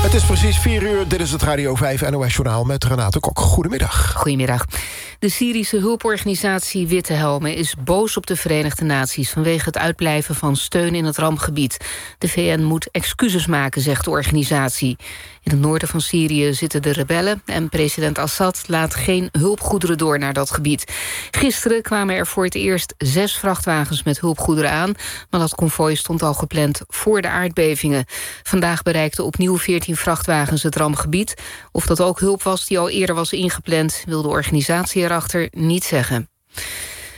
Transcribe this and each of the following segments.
Het is precies 4 uur, dit is het Radio 5 NOS Journaal met Renate Kok. Goedemiddag. Goedemiddag. De Syrische hulporganisatie Witte Helmen is boos op de Verenigde Naties... vanwege het uitblijven van steun in het rampgebied. De VN moet excuses maken, zegt de organisatie. In het noorden van Syrië zitten de rebellen... en president Assad laat geen hulpgoederen door naar dat gebied. Gisteren kwamen er voor het eerst zes vrachtwagens met hulpgoederen aan... maar dat konvooi stond al gepland voor de aardbevingen. Vandaag bereikten opnieuw 14 vrachtwagens het rampgebied. Of dat ook hulp was die al eerder was ingepland... wil de organisatie erachter niet zeggen.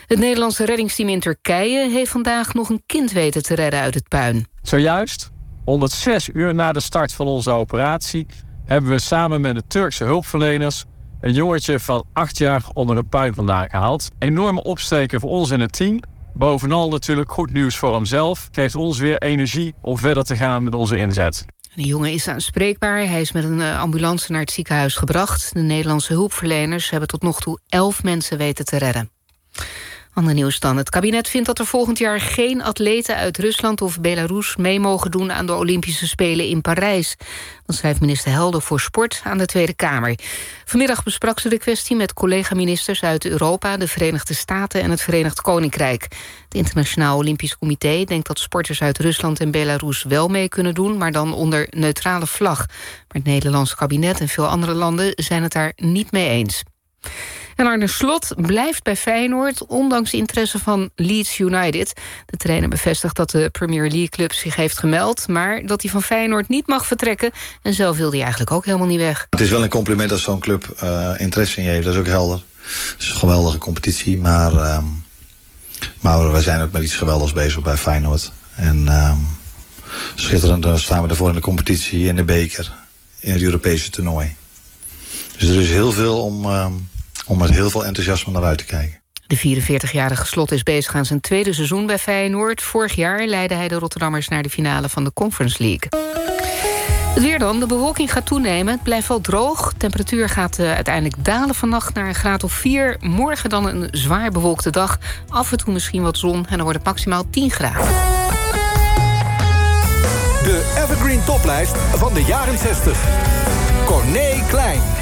Het Nederlandse reddingsteam in Turkije heeft vandaag nog een kind weten te redden uit het puin. Zojuist 106 uur na de start van onze operatie hebben we samen met de Turkse hulpverleners een jongetje van 8 jaar onder een puin vandaan gehaald. Enorme opsteken voor ons en het team. Bovenal natuurlijk goed nieuws voor hemzelf. Geeft ons weer energie om verder te gaan met onze inzet. De jongen is aanspreekbaar. Hij is met een eh, ambulance naar het ziekenhuis gebracht. De Nederlandse hulpverleners hebben tot nog toe 11 mensen weten te redden. Ander nieuws dan. Het kabinet vindt dat er volgend jaar geen atleten uit Rusland of Belarus mee mogen doen aan de Olympische Spelen in Parijs. Dat schrijft minister Helder voor Sport aan de Tweede Kamer. Vanmiddag besprak ze de kwestie met collega-ministers uit Europa, de Verenigde Staten en het Verenigd Koninkrijk. Het Internationaal Olympisch Comité denkt dat sporters uit Rusland en Belarus wel mee kunnen doen, maar dan onder neutrale vlag. Maar het Nederlandse kabinet en veel andere landen zijn het daar niet mee eens. En Arne Slot blijft bij Feyenoord, ondanks interesse van Leeds United. De trainer bevestigt dat de Premier League club zich heeft gemeld... maar dat hij van Feyenoord niet mag vertrekken. En zelf wil hij eigenlijk ook helemaal niet weg. Het is wel een compliment als zo'n club uh, interesse in je heeft. Dat is ook helder. Het is een geweldige competitie, maar... Uh, maar we zijn ook met iets geweldigs bezig bij Feyenoord. En uh, schitterend dan staan we ervoor in de competitie, in de beker... in het Europese toernooi. Dus er is heel veel om ehm, om met heel veel enthousiasme naar uit te kijken. De 44-jarige Slot is bezig aan zijn tweede seizoen bij Feyenoord. Vorig jaar leidde hij de Rotterdammers naar de finale van de Conference League. Het weer dan. De bewolking gaat toenemen. Het blijft wel droog. De temperatuur gaat uh, uiteindelijk dalen vannacht naar een graad of 4. Morgen dan een zwaar bewolkte dag. Af en toe misschien wat zon. En dan wordt het maximaal 10 graden. De Evergreen Toplijst van de jaren 60. Corné Klein.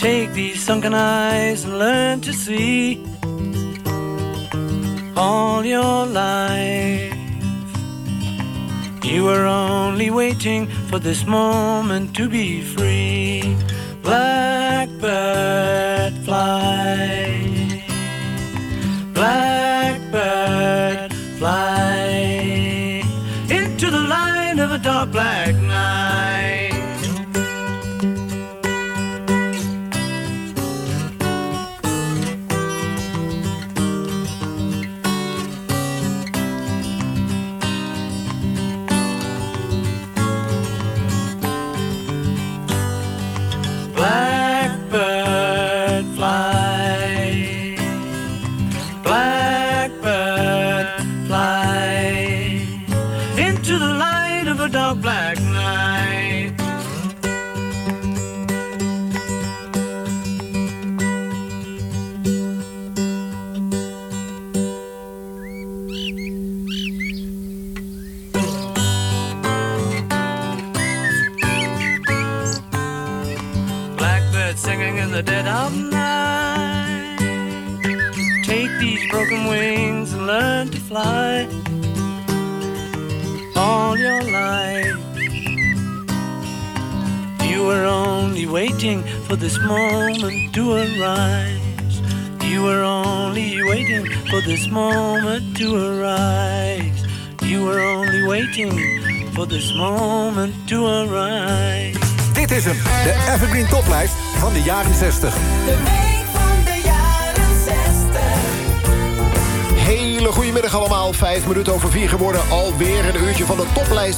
Take these sunken eyes and learn to see all your life. You were only waiting for this moment to be free. Blackbird fly. Blackbird fly into the line of a dark black night.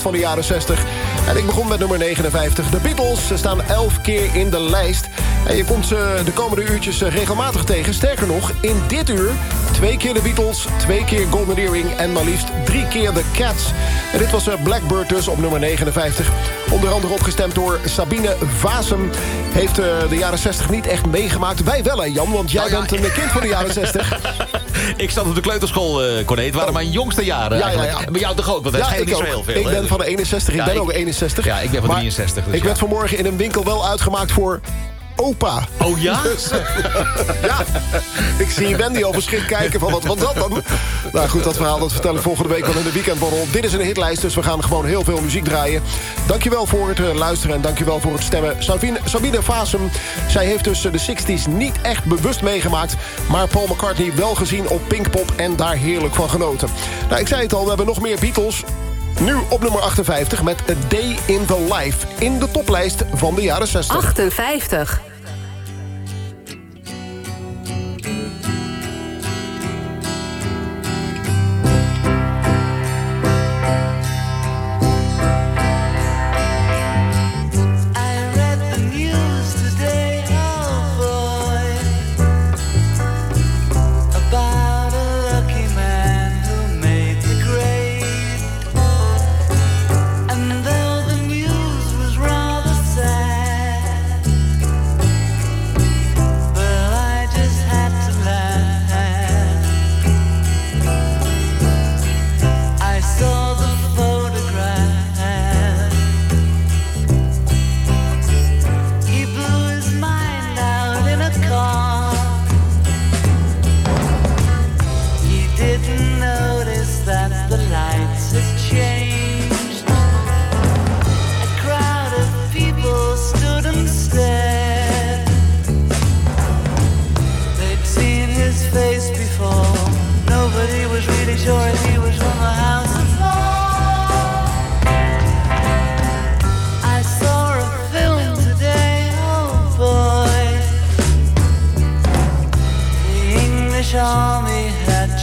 Van de jaren 60. En ik begon met nummer 59. De Beatles ze staan elf keer in de lijst. En je komt ze de komende uurtjes regelmatig tegen. Sterker nog, in dit uur twee keer de Beatles, twee keer Golden Earring... en maar liefst drie keer de Cats. En dit was Blackbird dus op nummer 59. Onder andere opgestemd door Sabine Vasem. Heeft de jaren 60 niet echt meegemaakt. Wij wel, hè Jan, want jij nou, bent een kind van de jaren 60. ik zat op de kleuterschool, uh, Corné. Het waren oh. mijn jongste jaren ja, ja, ja. Bij jou toch ook, want hij schijnt niet zo heel veel. Ik ben van de 61, ik ben ook 61. Ja, ik ben van de 63. Dus ik werd vanmorgen in een winkel wel uitgemaakt voor opa. Oh ja? Dus, ja. Ik zie Wendy al verschrikt kijken van wat was dat dan? Nou goed, dat verhaal dat vertel ik volgende week wel in de weekendborrel. Dit is een hitlijst, dus we gaan gewoon heel veel muziek draaien. Dankjewel voor het uh, luisteren en dankjewel voor het stemmen. Sabine, Sabine Fasem, zij heeft dus de 60s niet echt bewust meegemaakt... maar Paul McCartney wel gezien op Pinkpop en daar heerlijk van genoten. Nou, ik zei het al, we hebben nog meer Beatles... Nu op nummer 58 met A Day in the Life. In de toplijst van de jaren 60. 58.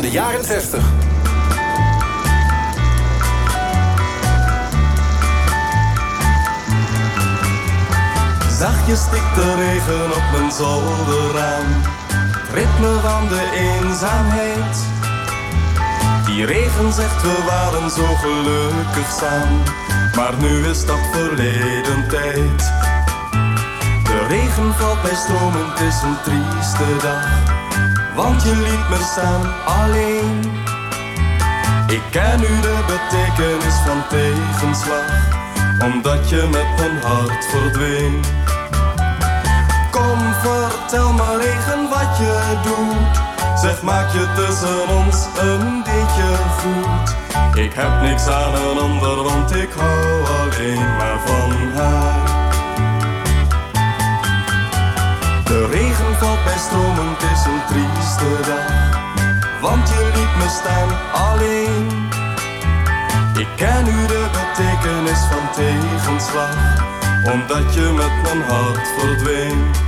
De jaren 60. Zachtjes stikt de regen op mijn zolderraam. Ritme van de eenzaamheid. Die regen zegt we waren zo gelukkig samen. Maar nu is dat verleden tijd. De regen valt bij stromen, het is een trieste dag. Want je liet me staan alleen. Ik ken nu de betekenis van tegenslag. Omdat je met mijn hart verdween. Kom, vertel me regen wat je doet. Zeg, maak je tussen ons een beetje goed. Ik heb niks aan een ander, want ik hou alleen maar van haar. Regen valt bij stromen, is een trieste dag. Want je liet me staan alleen. Ik ken nu de betekenis van tegenslag, omdat je met mijn hart verdween.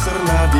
Luister naar die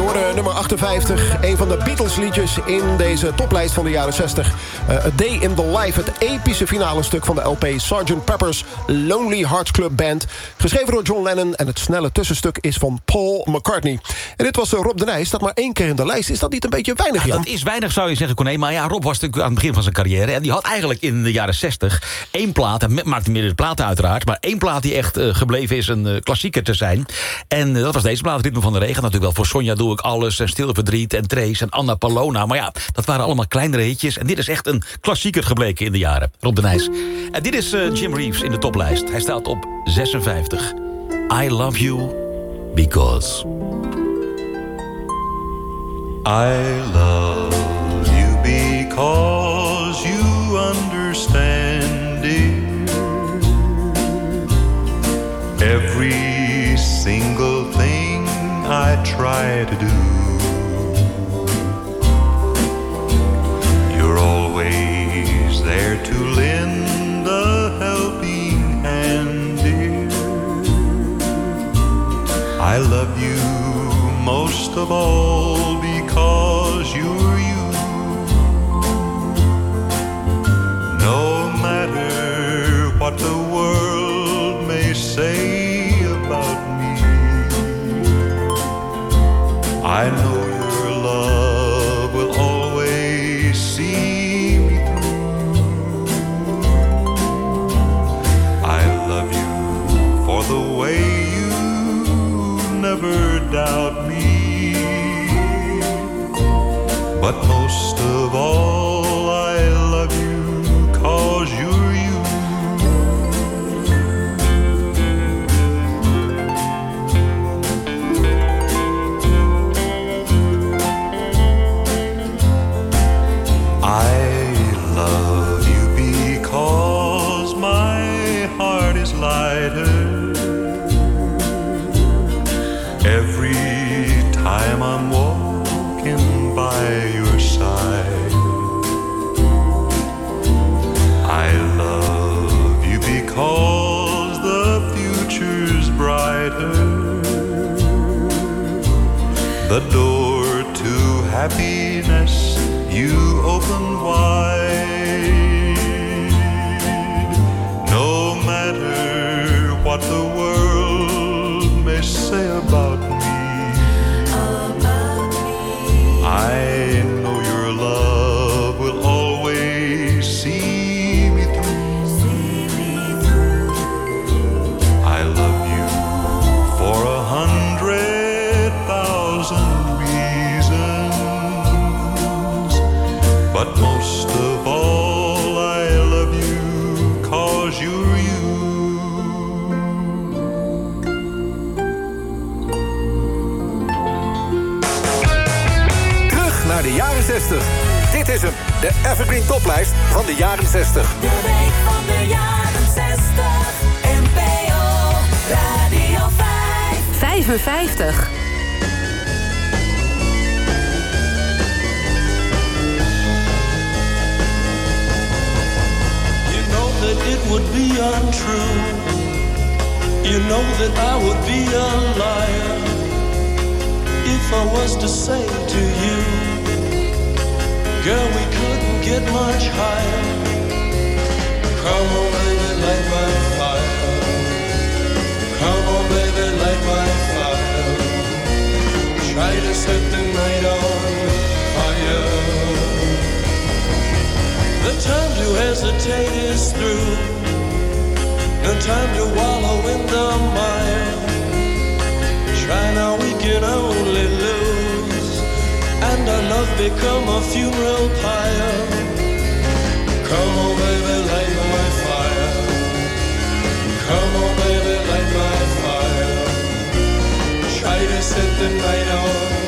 hoorde nummer 58, een van de Beatles liedjes in deze toplijst van de jaren 60. Eh, A Day in the Life, het epische finale stuk van de LP Sgt. Pepper's Lonely Hearts Club Band. Geschreven door John Lennon en het snelle tussenstuk is van Paul McCartney. En dit was eh, Rob de Nijs, dat maar één keer in de lijst. Is dat niet een beetje weinig, Jan? Dat is weinig, zou je zeggen, Corné. Maar ja, Rob was natuurlijk aan het begin van zijn carrière... en die had eigenlijk in de jaren 60 één plaat... en maakte meerdere platen uiteraard... maar één plaat die echt eh, gebleven is een klassieker te zijn. En dat was deze plaat, Ritme van de Regen. Natuurlijk wel voor Sonja doe ik alles... en Stil Verdriet en Trace en Anna Palona. Maar ja, dat waren allemaal kleinere hitjes... en dit is echt een klassieker gebleken in de jaren. Rob de Nijs. En dit is eh, Jim Reeves in de toplijst. Hij staat op 56. I love you because... I love you because you understand, dear. Every I try to do, you're always there to lend a helping hand, dear. I love you most of all I know happiness you open wide. De Evergreen Toplijst van de jaren 60. De week van de jaren 60. NPO Radio 5. 55. You know that it would be untrue. You know that I would be a liar if I was to say to you, girl, we couldn't get much higher. Come on, baby, light my fire. Come on, baby, light my fire. Try to set the night on fire. The time to hesitate is through. No time to wallow in the mire. Try now, we can only lose. And our love become a funeral pyre. Come on, baby, light my fire. Come on, baby, light my fire. Try to set the night on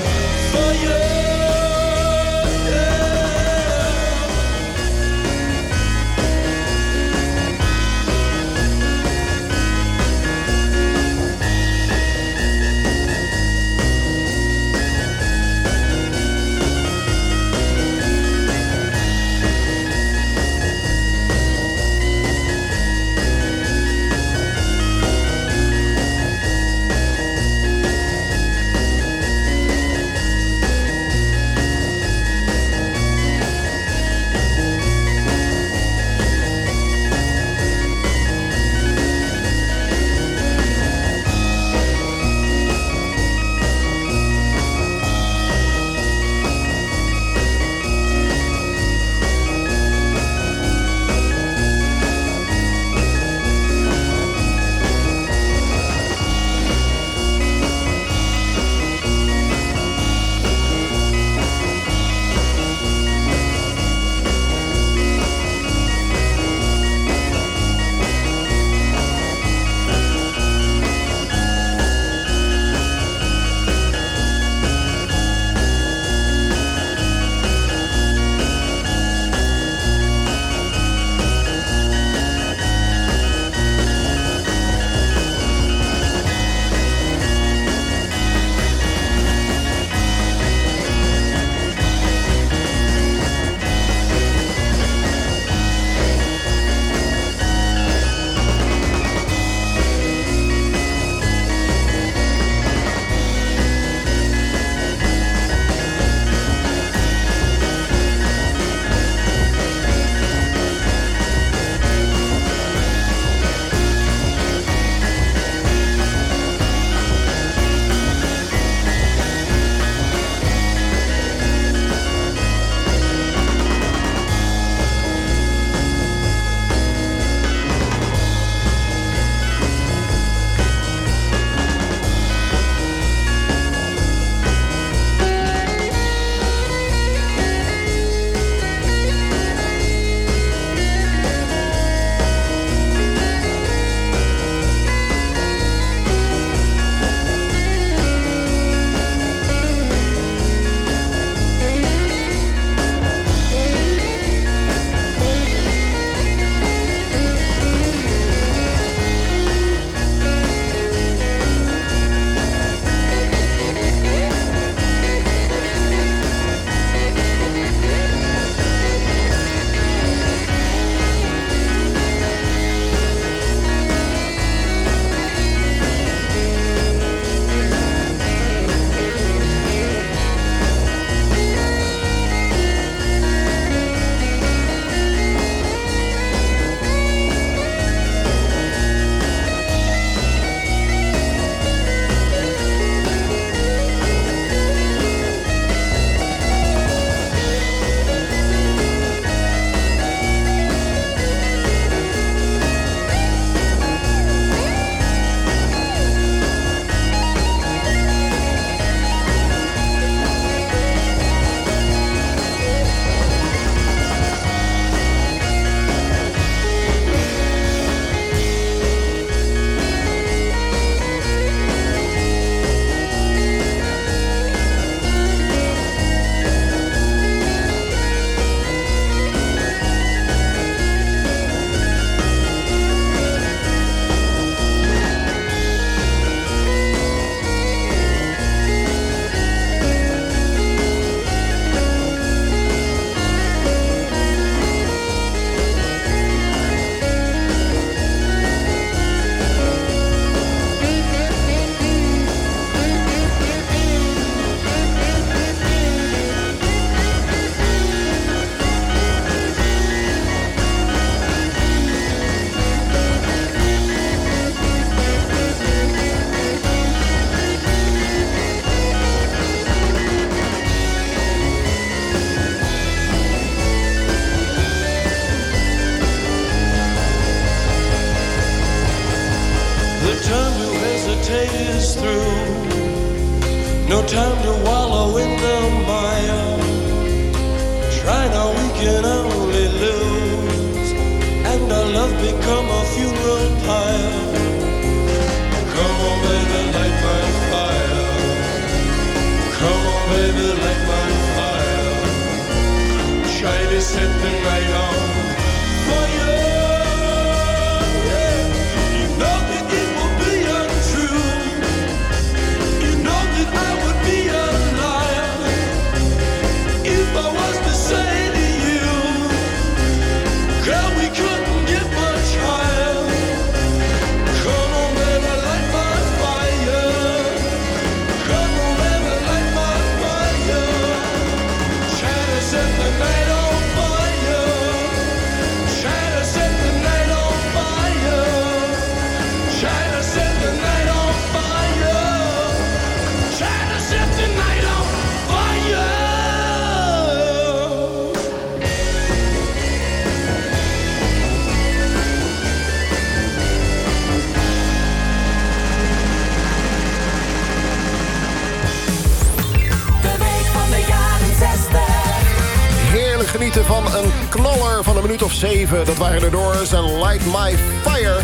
Eh, dat waren de Doors en Light My Fire.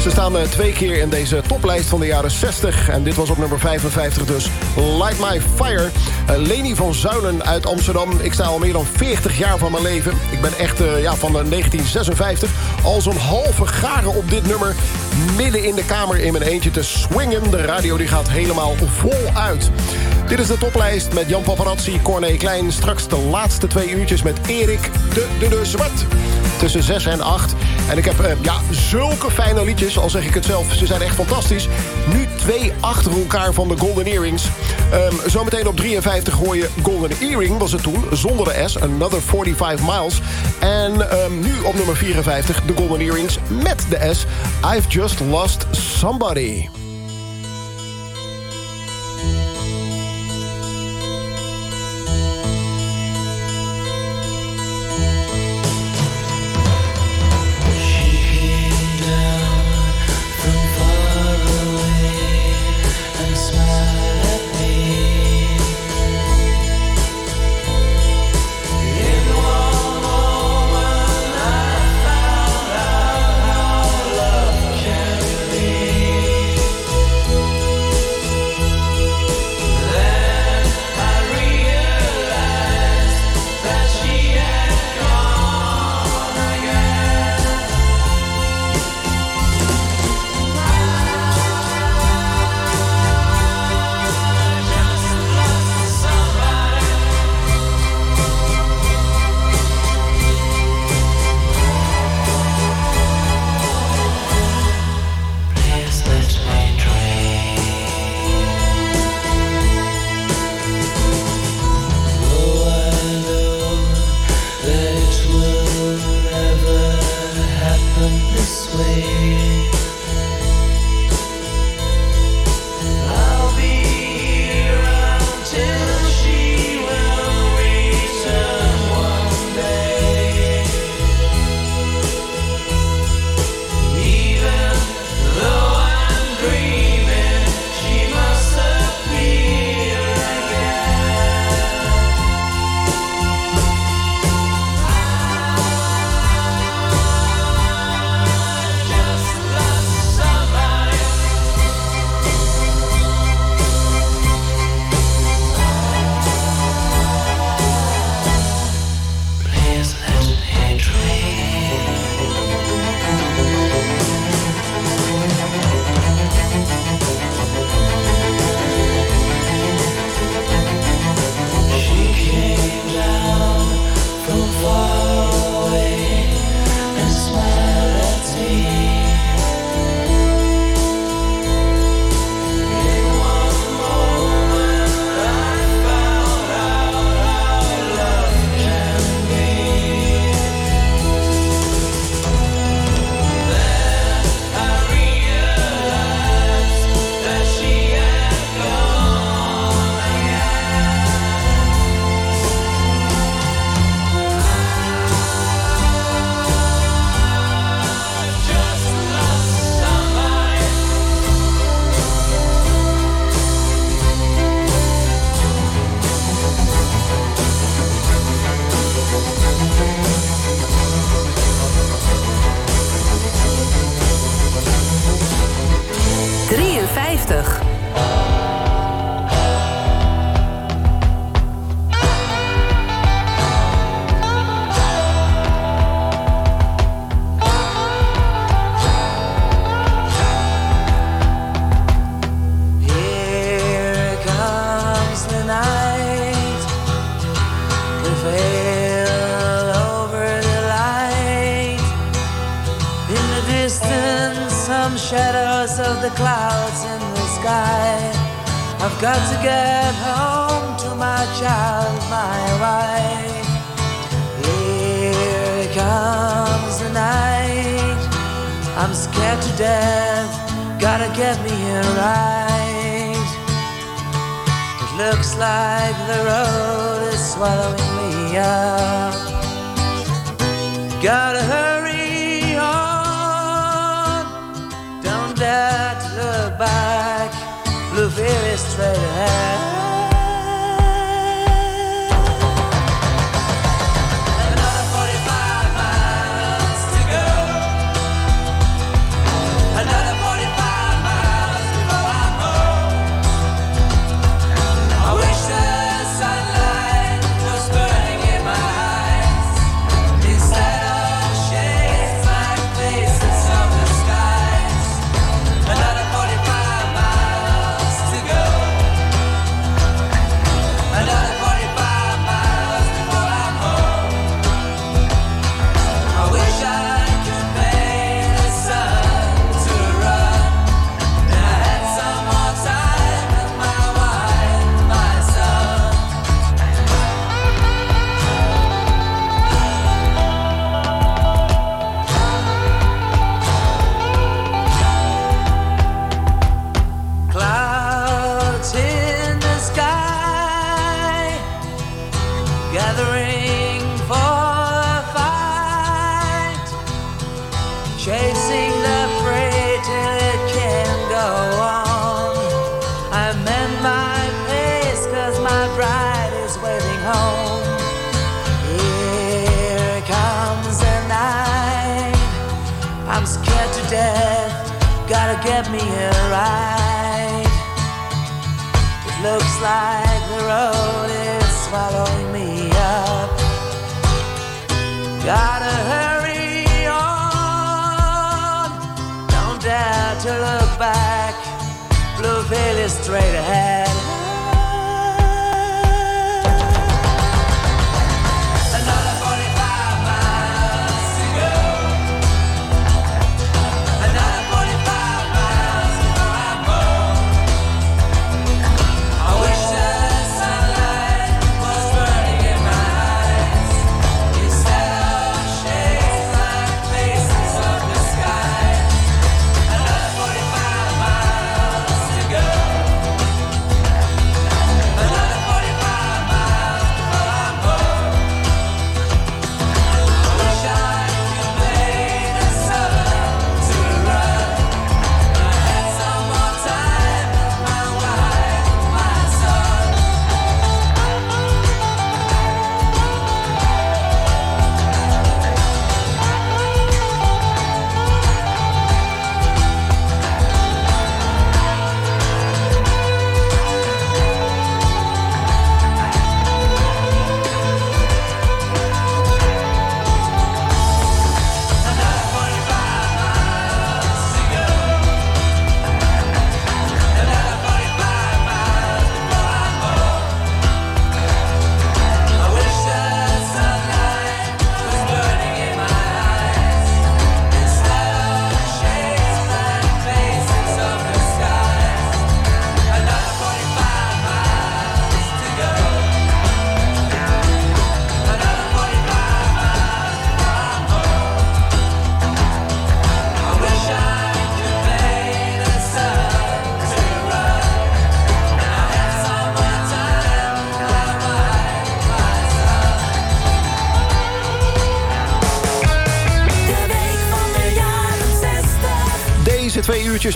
Ze staan eh, twee keer in deze toplijst van de jaren 60. En dit was op nummer 55 dus Light My Fire. Eh, Leni van Zuilen uit Amsterdam. Ik sta al meer dan 40 jaar van mijn leven. Ik ben echt ja, van 1956 al zo'n halve garen op dit nummer. Midden in de kamer in mijn eentje te swingen. De radio die gaat helemaal voluit. Dit is de toplijst met Jan Paparazzi, Corné Klein. Straks de laatste twee uurtjes met Erik de, de, de Zwart. Tussen 6 en 8. En ik heb eh, ja, zulke fijne liedjes, al zeg ik het zelf. Ze zijn echt fantastisch. Nu twee achter elkaar van de Golden Earrings. Ehm, zometeen op 53 hoor je Golden Earring, was het toen. Zonder de S, Another 45 Miles. En ehm, nu op nummer 54 de Golden Earrings met de S. I've Just Lost Somebody.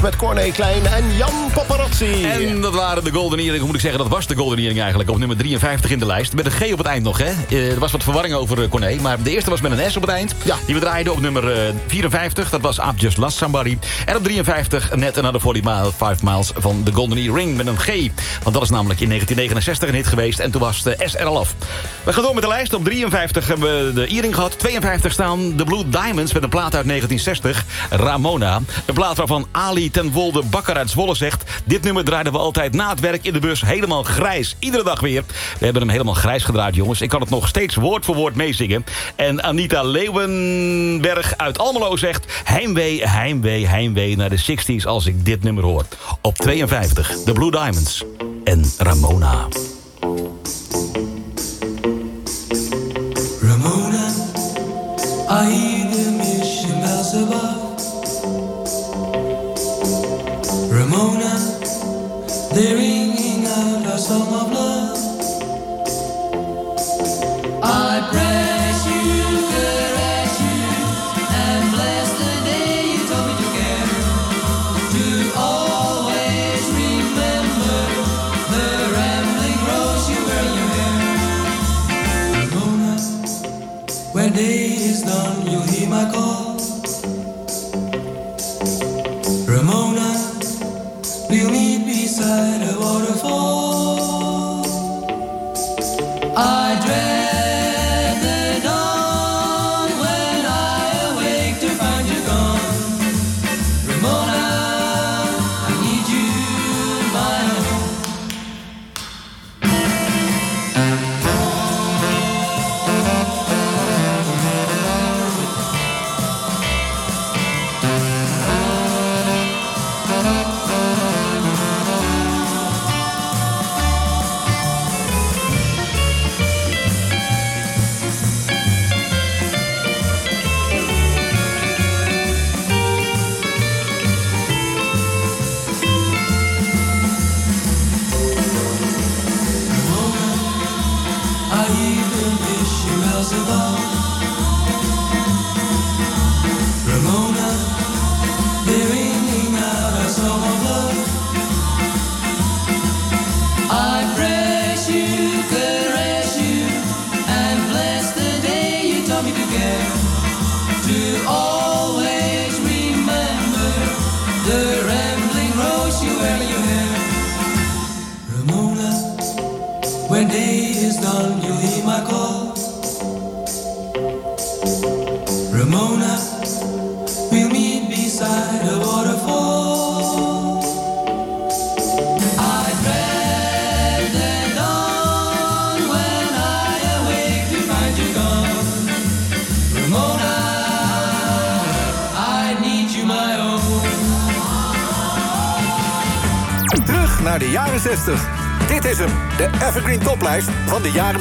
met Corné Klein en Jan Paparazzi. En de Golden Earring, moet ik zeggen, dat was de Golden Earring eigenlijk. Op nummer 53 in de lijst. Met een G op het eind nog, hè. Eh, er was wat verwarring over eh, Corné, maar de eerste was met een S op het eind. Ja. Die we draaiden op nummer eh, 54, dat was I've Just Last Somebody. En op 53 net Another 40 mile, 5 Miles van de Golden Earring met een G. Want dat is namelijk in 1969 een hit geweest en toen was de S er al af. We gaan door met de lijst. Op 53 hebben we de Earring gehad. 52 staan de Blue Diamonds met een plaat uit 1960, Ramona. Een plaat waarvan Ali ten Wolde Bakker uit Zwolle zegt... dit nummer draaiden we altijd na na het werk in de bus helemaal grijs. Iedere dag weer. We hebben hem helemaal grijs gedraaid, jongens. Ik kan het nog steeds woord voor woord meezingen. En Anita Leeuwenberg uit Almelo zegt... Heimwee, heimwee, heimwee naar de 60s als ik dit nummer hoor. Op 52, de Blue Diamonds en Ramona. Ramona,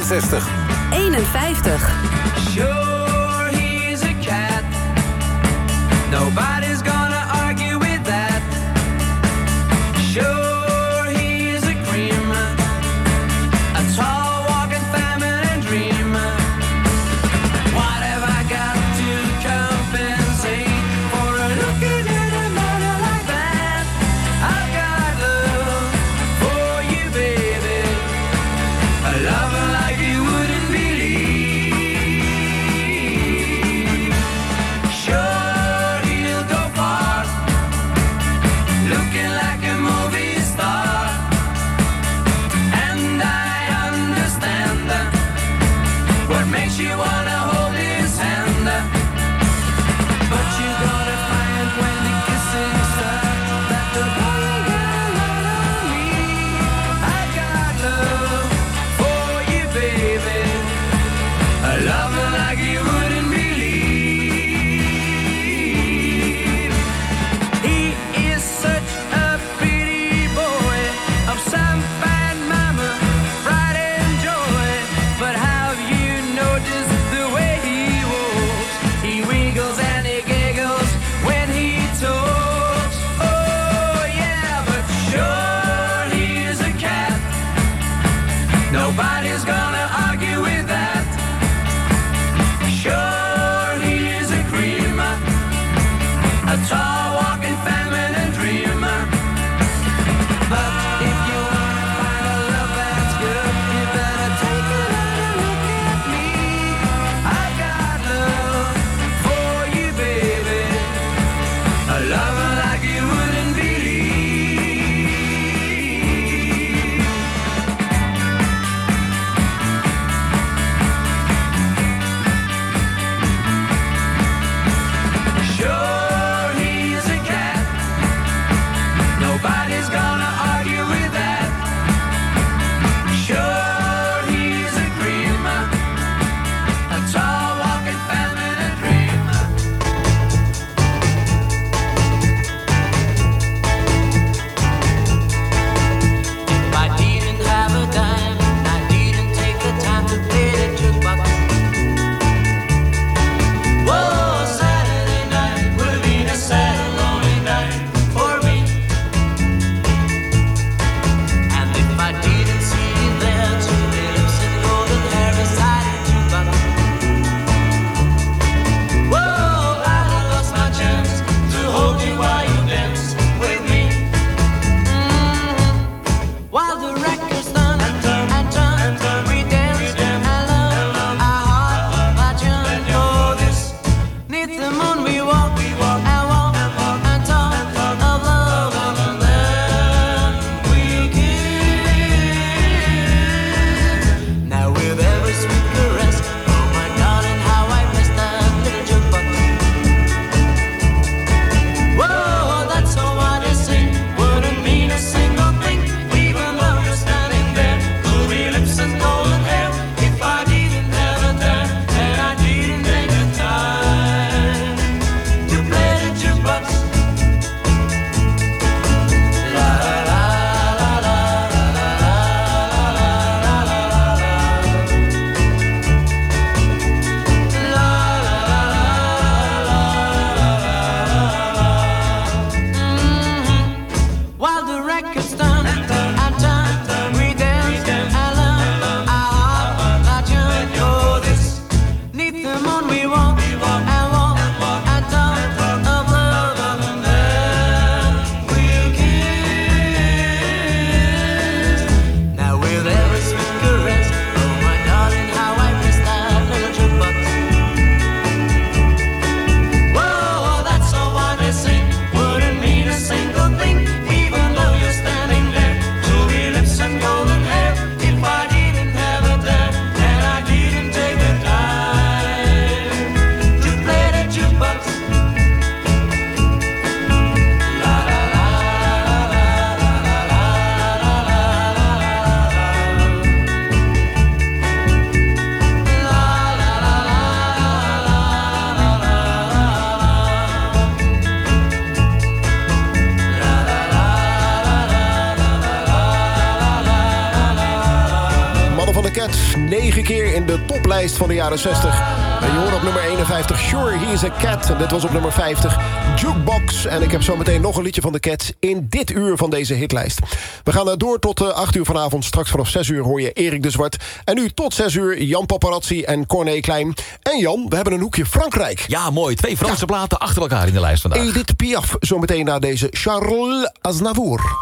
66. Van de jaren 60. En je hoort op nummer 51 Sure He is a Cat. En dit was op nummer 50 Jukebox. En ik heb zo meteen nog een liedje van de Cats in dit uur van deze hitlijst. We gaan eh, door tot eh, 8 uur vanavond. Straks vanaf 6 uur hoor je Erik de Zwart. En nu tot 6 uur Jan Paparazzi en Corné Klein. En Jan, we hebben een hoekje Frankrijk. Ja, mooi. Twee Franse platen achter elkaar in de lijst vandaag. Edith Piaf, zometeen na deze Charles Aznavour.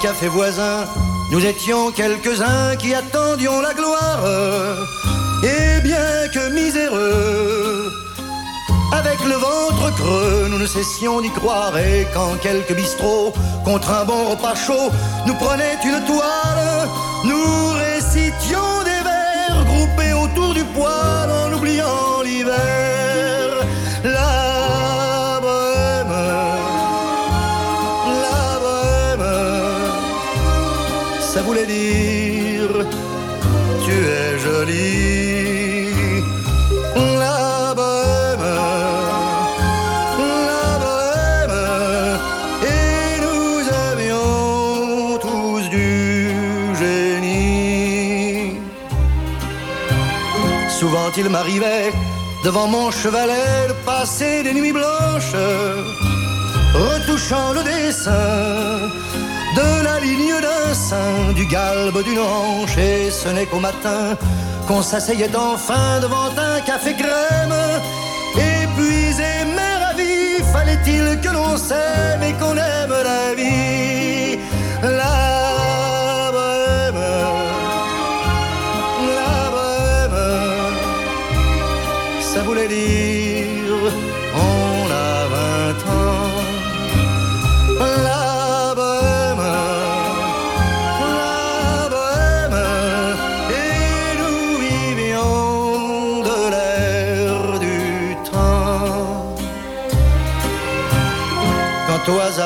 Cafés voisins, nous étions quelques-uns qui attendions la gloire. Et bien que miséreux, avec le ventre creux, nous ne cessions d'y croire. Et quand quelques bistrots, contre un bon repas chaud, nous prenaient une toile, nous récitions des vers groupés autour du poêle en oubliant l'hiver. La bohème, la bohème, et nous avions tous du génie. Souvent il m'arrivait devant mon chevalet de passer des nuits blanches, retouchant le dessin de la ligne d'un sein, du galbe d'une hanche, et ce n'est qu'au matin qu'on s'asseyait enfin devant un café crème. Épuisé mais ravi, fallait-il que l'on s'aime et qu'on aime la vie? La bohème, la bohème, ça voulait dire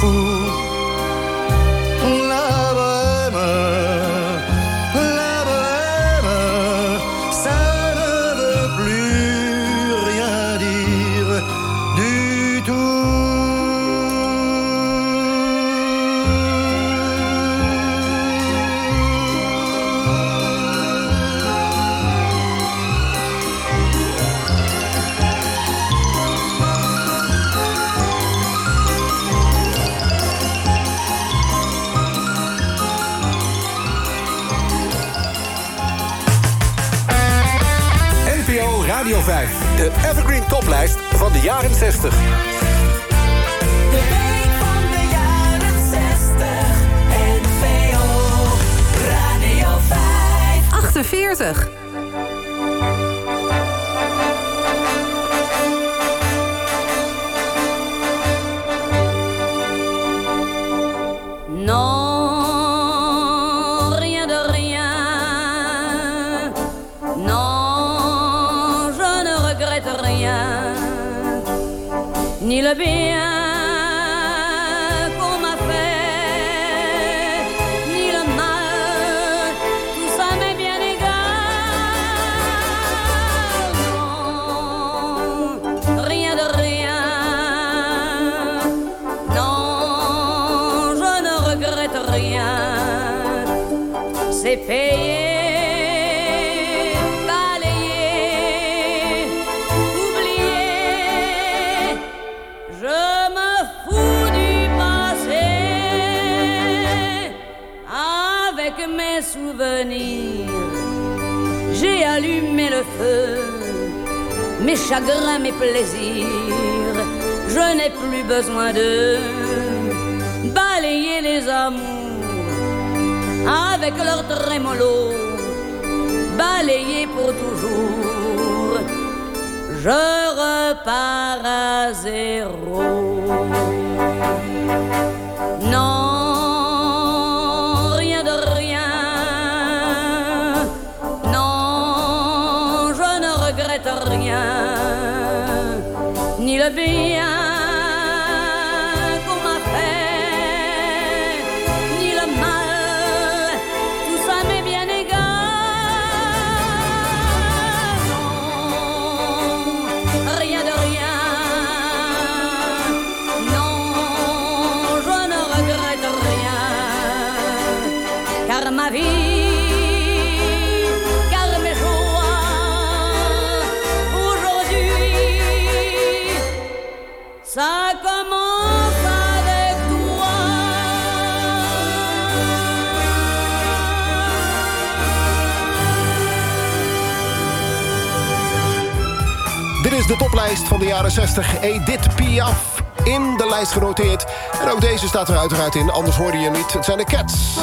fool. Toplijst van de jaren 60. De week van de jaren 60. NPO Radio 5. 48. mes chagrins, mes plaisirs. Je n'ai plus besoin de balayer les amours avec leur trémolo, balayer pour toujours. Je repars à zéro. Non. de toplijst van de jaren 60. Edith Piaf in de lijst genoteerd. En ook deze staat er uiteraard in, anders hoorde je niet. Het zijn de Cats.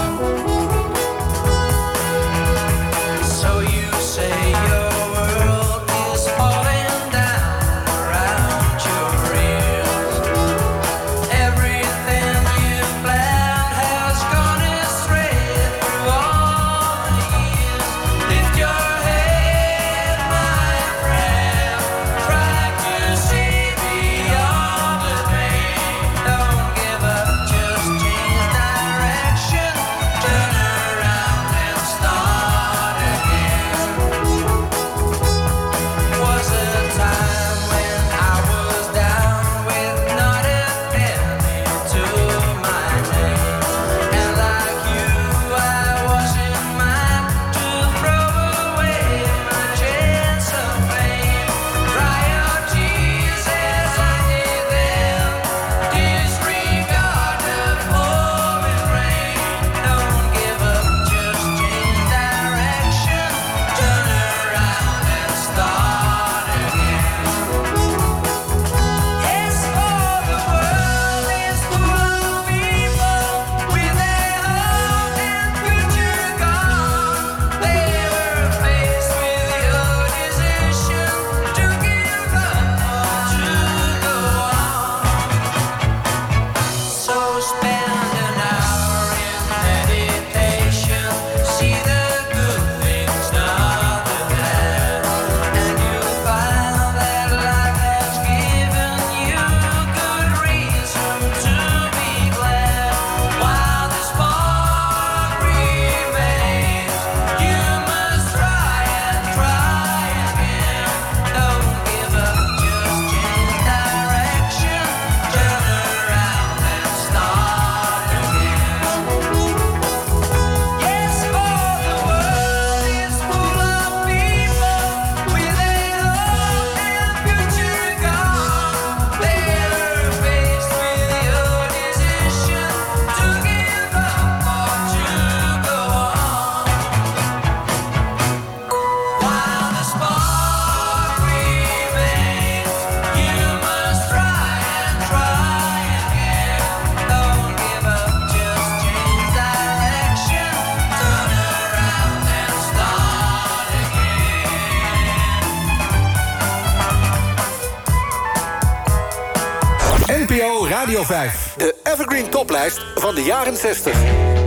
van de jaren 60.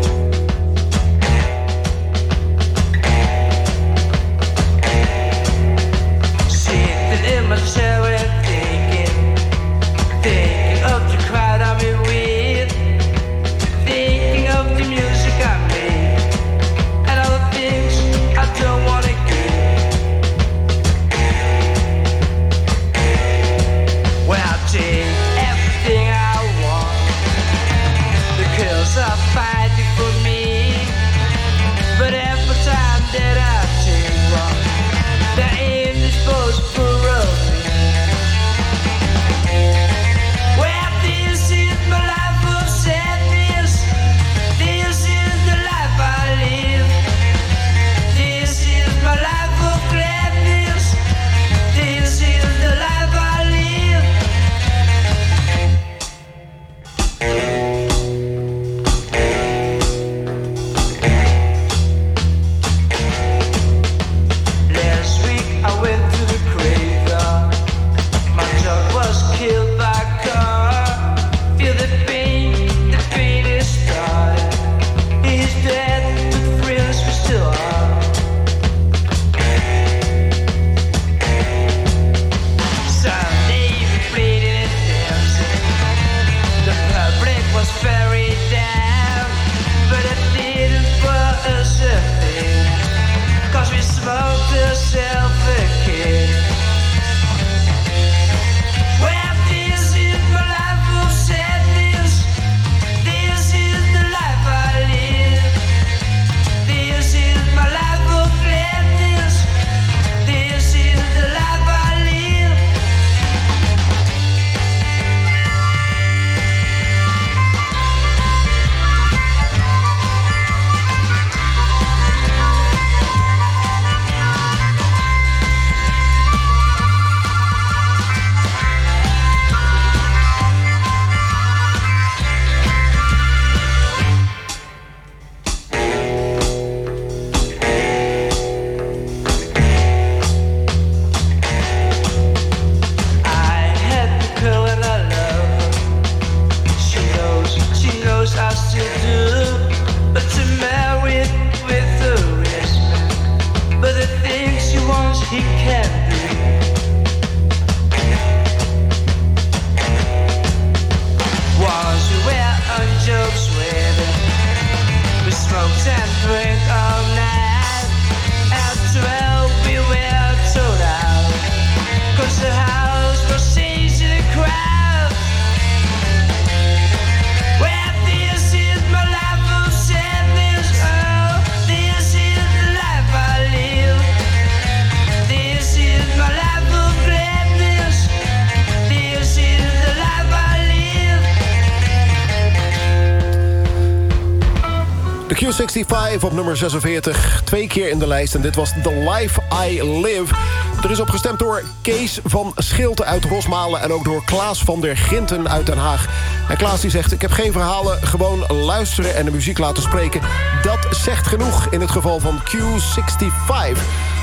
Q65 op nummer 46. Twee keer in de lijst en dit was The Life I Live. Er is op gestemd door Kees van Schilte uit Rosmalen... en ook door Klaas van der Grinten uit Den Haag. En Klaas die zegt, ik heb geen verhalen, gewoon luisteren... en de muziek laten spreken. Dat zegt genoeg in het geval van Q65.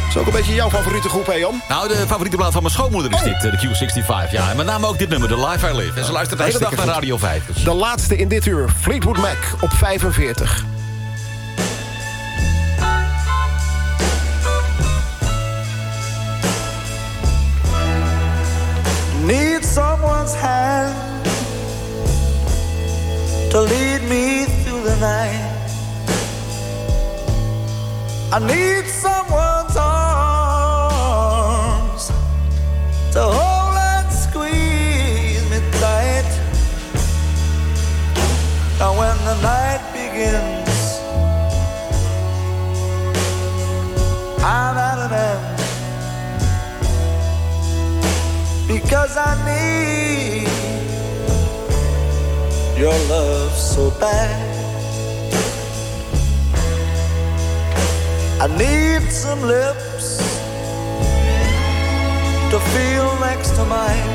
Is ook een beetje jouw favoriete groep, hè Jan? Nou, de favoriete plaat van mijn schoonmoeder is dit, eh, de Q65. Ja, en met name ook dit nummer, The Life I Live. En ze luistert de hele dag naar Radio 5. dus- De laatste in dit uur, Fleetwood Mac op 45. Need someone's hand to lead me through the night. I need someone's arms to hold and squeeze me tight. Now when the night begins, I'm because I need your love so bad. I need some lips to feel next to mine.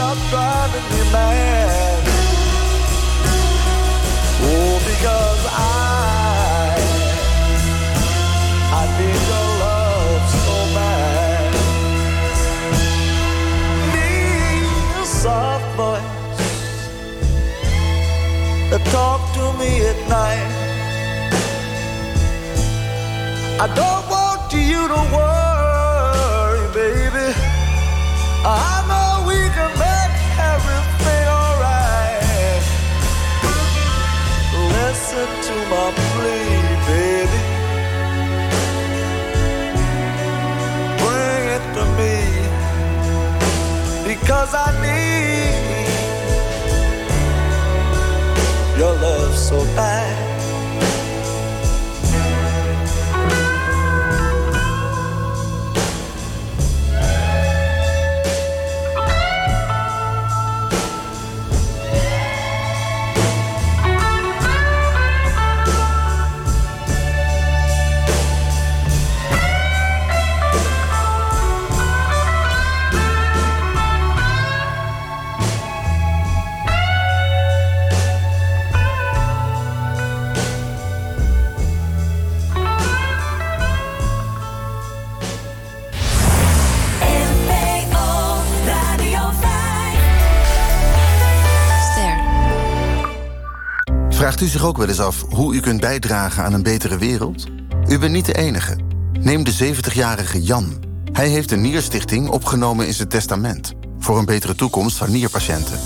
Stop driving me mad. Oh, because I, I need your love so bad. Need that talk to me at night. I don't want you to worry, because I need your love so bad. Ook wel eens af hoe u kunt bijdragen aan een betere wereld? U bent niet de enige. Neem de 70-jarige Jan. Hij heeft een nierstichting opgenomen in zijn testament... voor een betere toekomst van nierpatiënten.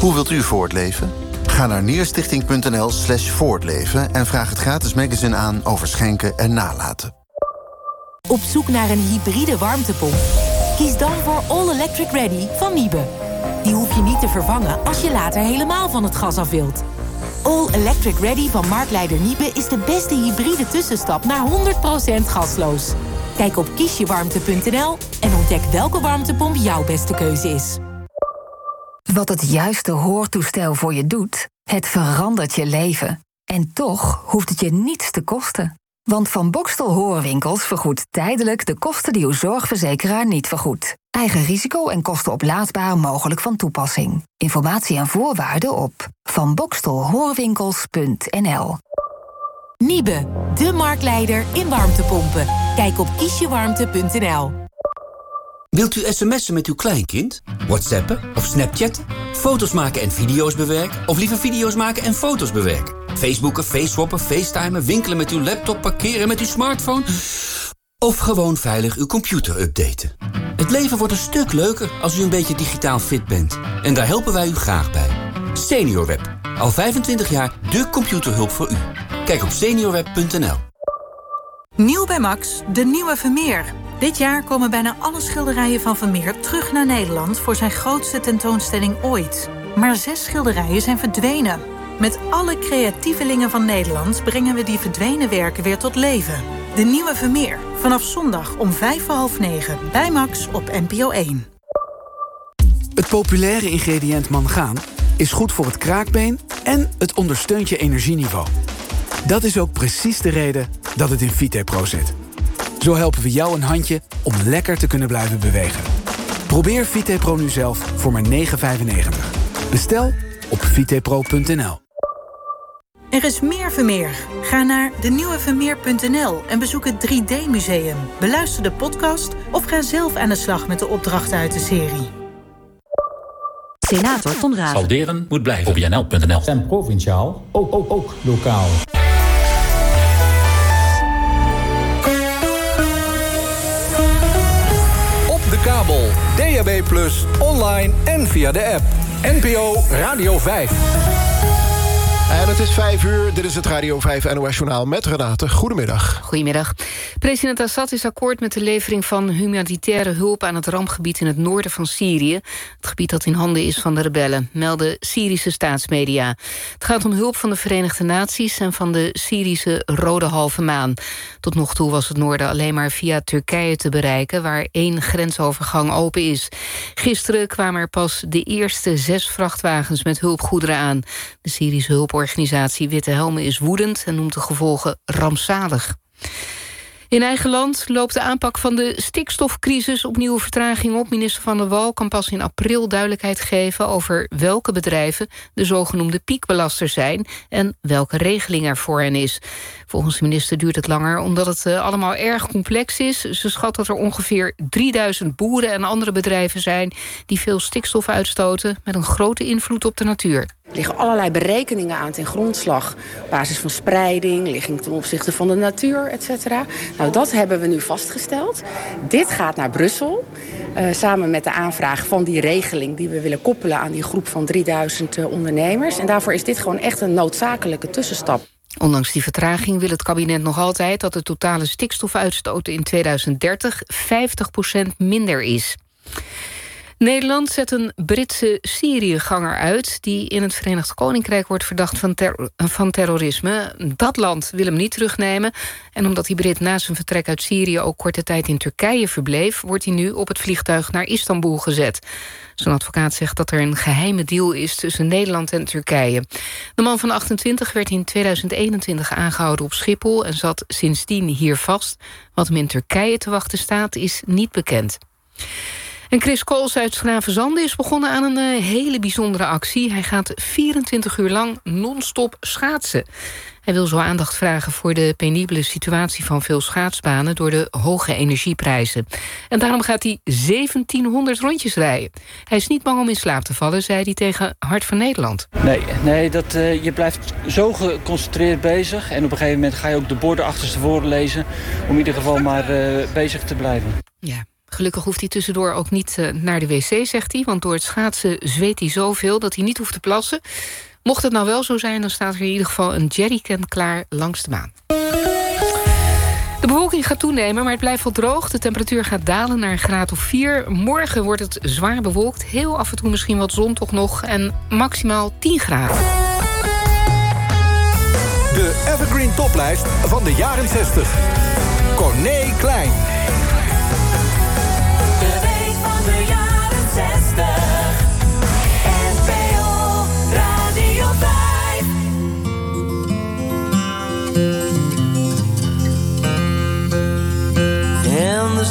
Hoe wilt u voortleven? Ga naar nierstichting.nl slash voortleven... en vraag het gratis magazine aan over schenken en nalaten. Op zoek naar een hybride warmtepomp? Kies dan voor All Electric Ready van Miebe. Die hoef je niet te vervangen als je later helemaal van het gas af wilt. All Electric Ready van marktleider Miebe is de beste hybride tussenstap naar 100% gasloos. Kijk op kiesjewarmte.nl en ontdek welke warmtepomp jouw beste keuze is. Wat het juiste hoortoestel voor je doet, het verandert je leven. En toch hoeft het je niets te kosten. Want Van Bokstel Hoorwinkels vergoedt tijdelijk de kosten die uw zorgverzekeraar niet vergoedt. Eigen risico en kosten oplaadbaar mogelijk van toepassing. Informatie en voorwaarden op vanbokstelhoorwinkels.nl Niebe, de marktleider in warmtepompen. Kijk op kiesjewarmte.nl. Wilt u sms'en met uw kleinkind? Whatsappen of Snapchat? Foto's maken en video's bewerken? Of liever video's maken en foto's bewerken? Facebooken, faceswappen, facetimen, winkelen met uw laptop, parkeren met uw smartphone? Of gewoon veilig uw computer updaten? Het leven wordt een stuk leuker als u een beetje digitaal fit bent. En daar helpen wij u graag bij. SeniorWeb. Al 25 jaar de computerhulp voor u. Kijk op seniorweb.nl. Nieuw bij Max, de nieuwe Vermeer. Dit jaar komen bijna alle schilderijen van Vermeer terug naar Nederland voor zijn grootste tentoonstelling ooit. Maar zes schilderijen zijn verdwenen. Met alle creatievelingen van Nederland brengen we die verdwenen werken weer tot leven. De nieuwe Vermeer, vanaf zondag om vijf voor half negen bij Max op NPO 1. Het populaire ingrediënt mangaan is goed voor het kraakbeen en het ondersteunt je energieniveau. Dat is ook precies de reden dat het in VitePro zit. Zo helpen we jou een handje om lekker te kunnen blijven bewegen. Probeer VitePro nu zelf voor maar 9,95. Bestel op vitepro.nl. Er is meer Vermeer. Ga naar denieuwevermeer.nl en bezoek het 3D-museum. Beluister de podcast of ga zelf aan de slag met de opdrachten uit de serie. Senator Van Raven. Salderen moet blijven op wnl.nl. En provinciaal, ook, ook, ook lokaal. Op de kabel, DAB+, online en via de app. NPO Radio 5. En het is 5 uur, dit is het Radio 5 NOS Journaal met Renate. Goedemiddag. Goedemiddag. President Assad is akkoord met de levering van humanitaire hulp... aan het rampgebied in het noorden van Syrië. Het gebied dat in handen is van de rebellen, melden Syrische staatsmedia. Het gaat om hulp van de Verenigde Naties... en van de Syrische Rode Halve Maan. Tot nog toe was het noorden alleen maar via Turkije te bereiken... waar één grensovergang open is. Gisteren kwamen er pas de eerste zes vrachtwagens met hulpgoederen aan. De Syrische hulporganisatie Witte Helmen is woedend... en noemt de gevolgen rampzalig. In eigen land loopt de aanpak van de stikstofcrisis opnieuw vertraging op. Minister Van der Wal kan pas in april duidelijkheid geven... over welke bedrijven de zogenoemde piekbelasters zijn... en welke regeling er voor hen is. Volgens de minister duurt het langer omdat het uh, allemaal erg complex is. Ze schat dat er ongeveer 3000 boeren en andere bedrijven zijn... die veel stikstof uitstoten met een grote invloed op de natuur. Er liggen allerlei berekeningen aan ten grondslag. Op basis van spreiding, ligging ten opzichte van de natuur, et cetera. Nou, dat hebben we nu vastgesteld. Dit gaat naar Brussel. Uh, samen met de aanvraag van die regeling die we willen koppelen aan die groep van 3000 uh, ondernemers. En daarvoor is dit gewoon echt een noodzakelijke tussenstap. Ondanks die vertraging wil het kabinet nog altijd... dat de totale stikstofuitstoot in 2030 50% minder is. Nederland zet een Britse Syriëganger uit... die in het Verenigd Koninkrijk wordt verdacht van, van, terrorisme. Dat land wil hem niet terugnemen. En omdat die Brit na zijn vertrek uit Syrië... ook korte tijd in Turkije verbleef... wordt hij nu op het vliegtuig naar Istanbul gezet. Zijn advocaat zegt dat er een geheime deal is tussen Nederland en Turkije. De man van 28 werd in 2021 aangehouden op Schiphol... en zat sindsdien hier vast. Wat hem in Turkije te wachten staat, is niet bekend. En Chris Kools uit Schravenzande is begonnen aan een uh, hele bijzondere actie. Hij gaat 24 uur lang non-stop schaatsen. Hij wil zo aandacht vragen voor de penibele situatie van veel schaatsbanen... door de hoge energieprijzen. En daarom gaat hij 1700 rondjes rijden. Hij is niet bang om in slaap te vallen, zei hij tegen Hart van Nederland. Nee, nee dat, uh, je blijft zo geconcentreerd bezig. En op een gegeven moment ga je ook de borden achterstevoren lezen... om in ieder geval maar uh, bezig te blijven. Ja, Gelukkig hoeft hij tussendoor ook niet uh, naar de wc, zegt hij. Want door het schaatsen zweet hij zoveel dat hij niet hoeft te plassen. Mocht het nou wel zo zijn, dan staat er in ieder geval een jerrycan klaar langs de baan. De bewolking gaat toenemen, maar het blijft wel droog. De temperatuur gaat dalen naar een graad of 4. Morgen wordt het zwaar bewolkt. Heel af en toe misschien wat zon toch nog. En maximaal 10 graden. De Evergreen Toplijst van de jaren 60. Corné Klein.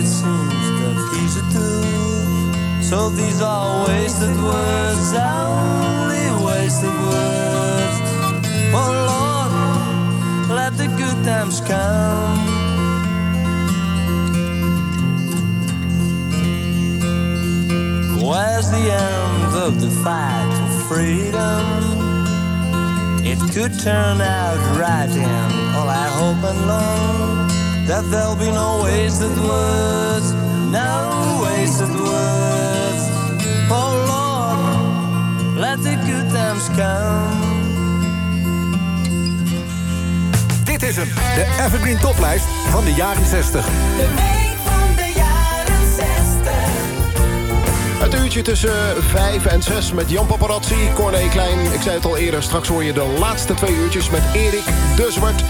It seems that he's a tool. So these are wasted words, only wasted words. Oh Lord, let the good times come. Where's the end of the fight for freedom? It could turn out right, and all I hope and long that there'll be no wasted words, no wasted words. Oh Lord, let the good times come. Dit is hem, de Evergreen Toplijst van de jaren 60. De week van de jaren 60. Het uurtje tussen 5 en 6 met Jan Paparazzi, Corné Klein. Ik zei het al eerder, straks hoor je de laatste twee uurtjes met Erik de Zwart.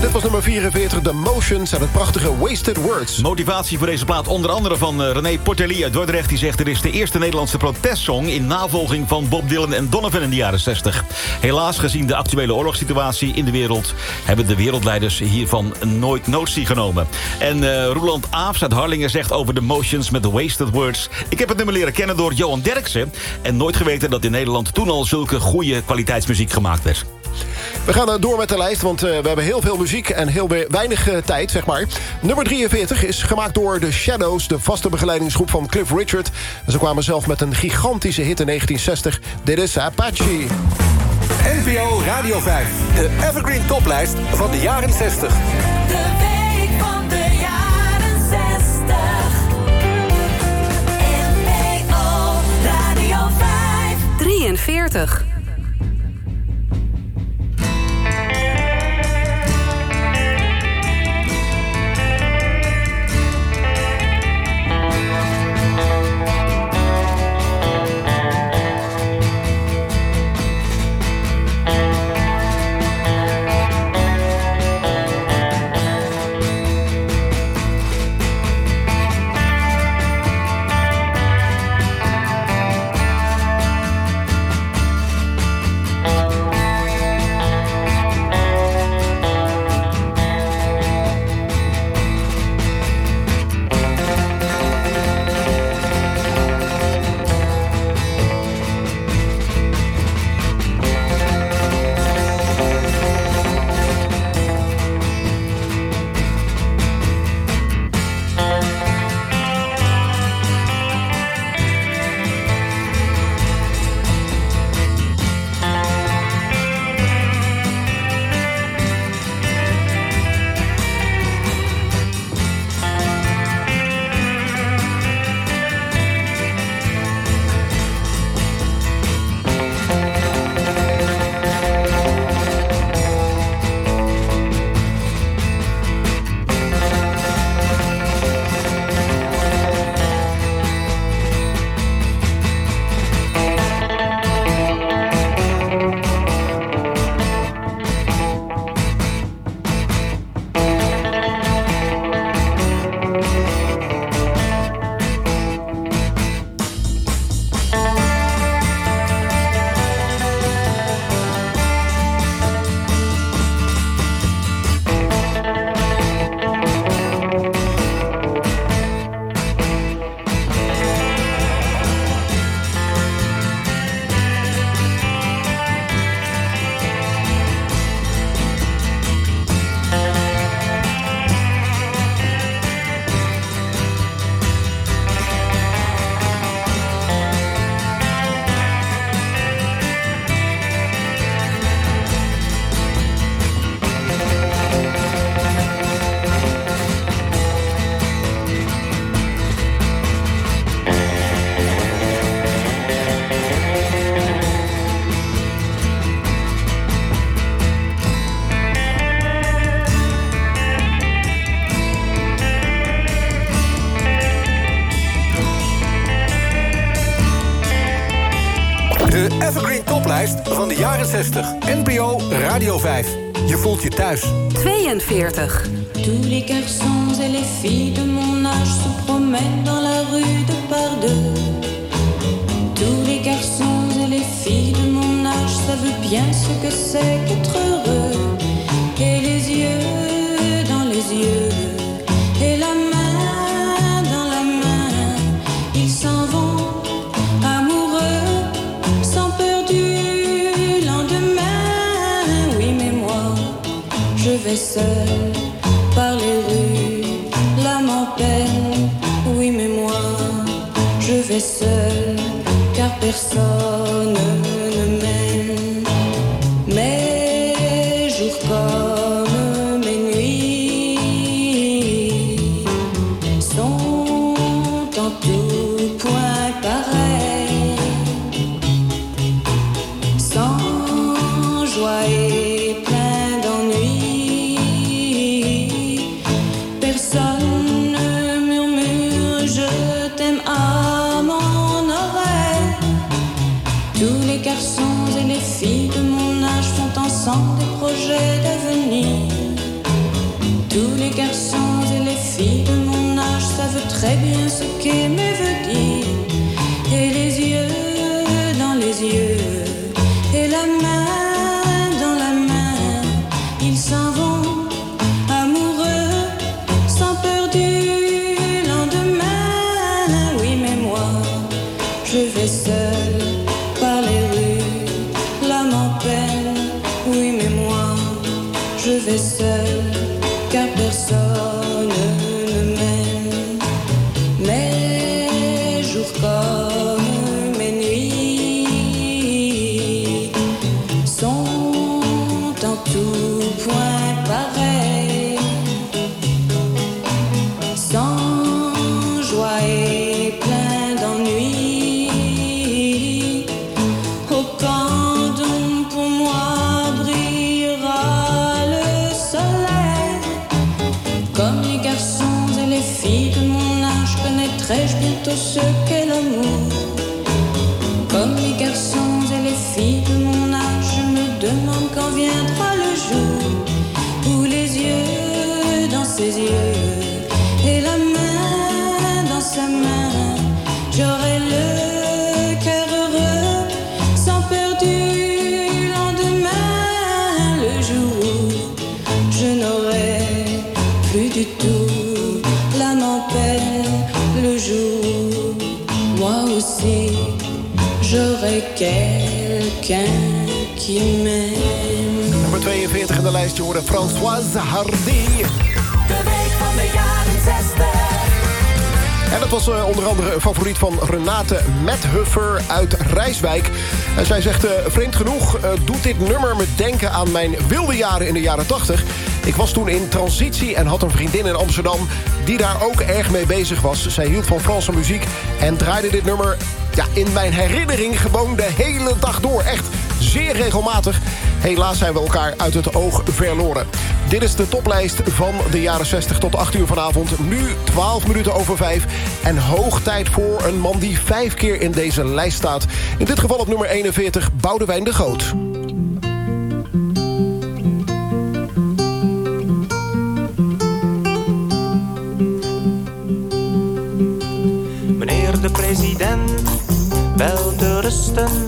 Dit was nummer 44, The Motions en het prachtige Wasted Words. Motivatie voor deze plaat onder andere van eh, René Portelli uit Dordrecht. Die zegt, er is de eerste Nederlandse protestsong... in navolging van Bob Dylan en Donovan in de jaren 60. Helaas, gezien de actuele oorlogssituatie in de wereld... hebben de wereldleiders hiervan nooit notie genomen. En eh Roland Aafs uit Harlingen zegt over The Motions met The Wasted Words... ik heb het nummer leren kennen door Johan Derksen... en nooit geweten dat in Nederland toen al zulke goede kwaliteitsmuziek gemaakt werd. We gaan eh, door met de lijst, want eh, we hebben heel veel muziek en heel weinig eh, tijd, zeg maar. Nummer 43 is gemaakt door The Shadows, de vaste begeleidingsgroep van Cliff Richard. Ze kwamen zelf met een gigantische hit in 1960. Dit is Apache. NPO Radio 5, de evergreen toplijst van de jaren 60. De voelt je thuis. 42. Tous les garçons bientôt ce qu'est l'amour. 42 in de lijst, je hoorde Françoise Hardy. De week van de jaren 60. En dat was eh, onder andere een favoriet van Renate Methuffer uit Rijswijk. En zij zegt, eh, vreemd genoeg eh, doet dit nummer me denken aan mijn wilde jaren in de jaren 80. Ik was toen in transitie en had een vriendin in Amsterdam... die daar ook erg mee bezig was. Zij hield van Franse muziek en draaide dit nummer ja, in mijn herinnering gewoon de hele dag door. Echt zeer regelmatig. Helaas zijn we elkaar uit het oog verloren. Dit is de toplijst van de jaren 60 tot 8 uur vanavond. Nu 12 minuten over 5. En hoog tijd voor een man die vijf keer in deze lijst staat. In dit geval op nummer 41, Boudewijn de Groot. Meneer de president, wel te rusten.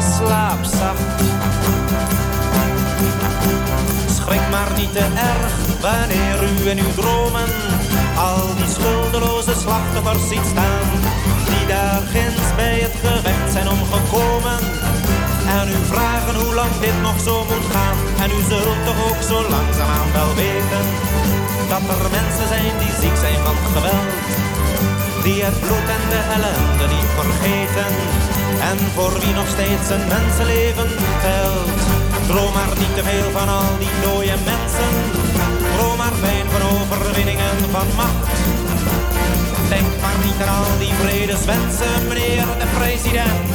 Slaap zacht. Schrik maar niet te erg wanneer u in uw dromen al die schuldeloze slachtoffers ziet staan. Die daar ginds bij het gevecht zijn omgekomen. En u vragen hoe lang dit nog zo moet gaan. En u zult toch ook zo langzaamaan wel weten. Dat er mensen zijn die ziek zijn van geweld. Die het bloed en de ellende niet vergeten. En voor wie nog steeds een mensenleven telt. Droom maar niet te veel van al die dode mensen. Droom maar fijn van overwinningen van macht. Denk maar niet aan al die vredeswensen, meneer de president.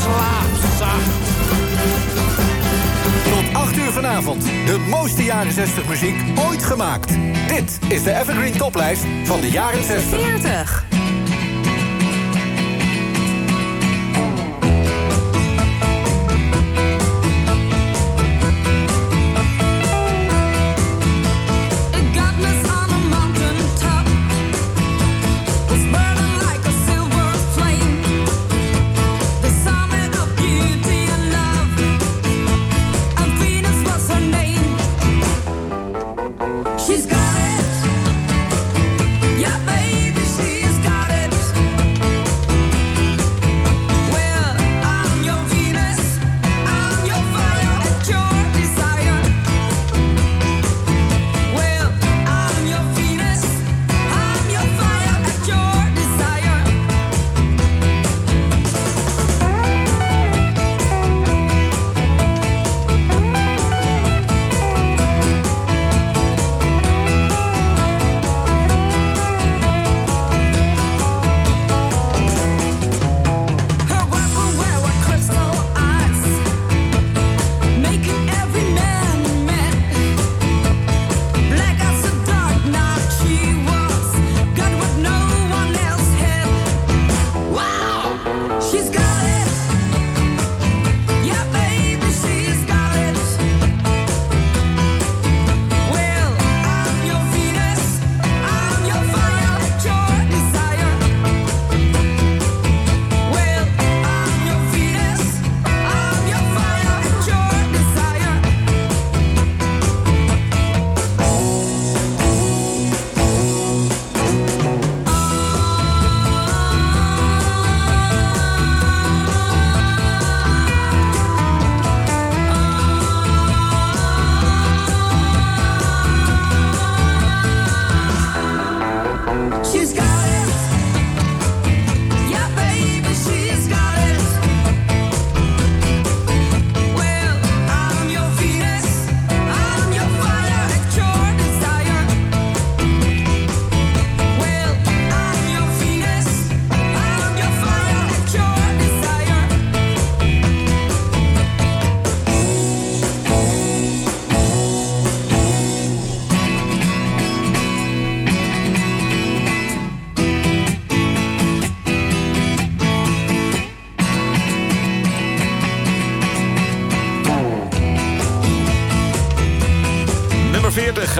Slaap zacht. Tot 8 uur vanavond. De mooiste jaren 60 muziek ooit gemaakt. Dit is de Evergreen Toplijst van de jaren 60. 40.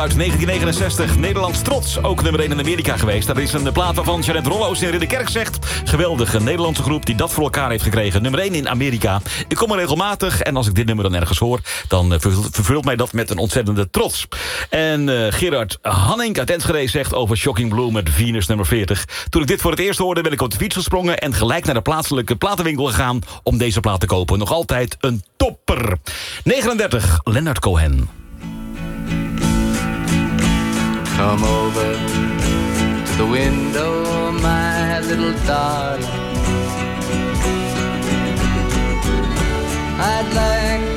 Uit 1969. Nederlands trots. Ook nummer 1 in Amerika geweest. Dat is een plaat waarvan Janet Rollo's in Ridderkerk zegt... geweldige Nederlandse groep die dat voor elkaar heeft gekregen. Nummer 1 in Amerika. Ik kom er regelmatig en als ik dit nummer dan ergens hoor... dan eh, vervult, mij dat met een ontzettende trots. En eh, Gerard Hanning uit Enschede zegt over Shocking Blue met Venus nummer 40. Toen ik dit voor het eerst hoorde ben ik op de fiets gesprongen... en gelijk naar de plaatselijke platenwinkel gegaan om deze plaat te kopen. Nog altijd een topper. 39, Leonard Cohen. Come over to the window, my little darling. I'd like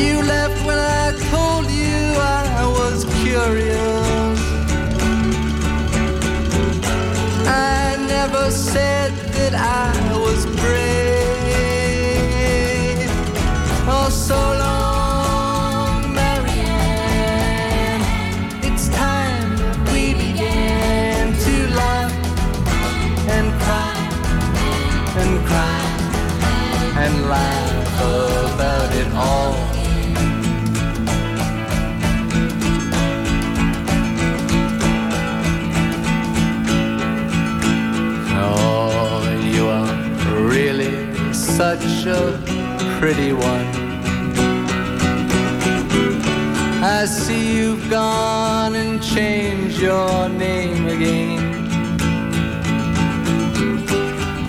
You left when I told you I was curious. I never said that I pretty one. I see you've gone and changed your name again.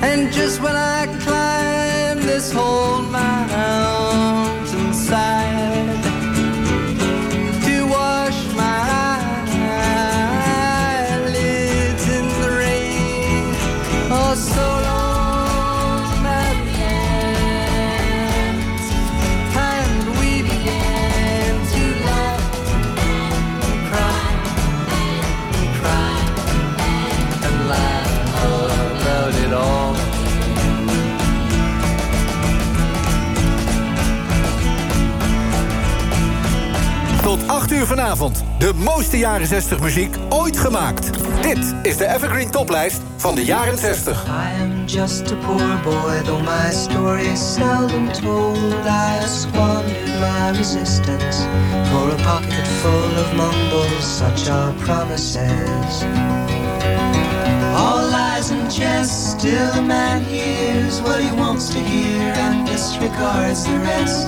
And just when I climb this whole mountain. 8 uur vanavond. De mooiste jaren 60 muziek ooit gemaakt. Dit is de Evergreen Toplijst van de jaren 60. I am just a poor boy, though my story is seldom told. I have squandered my resistance for a pocket full of mumbles, such are promises. All lies and jest, still a man hears what he wants to hear and disregards the rest.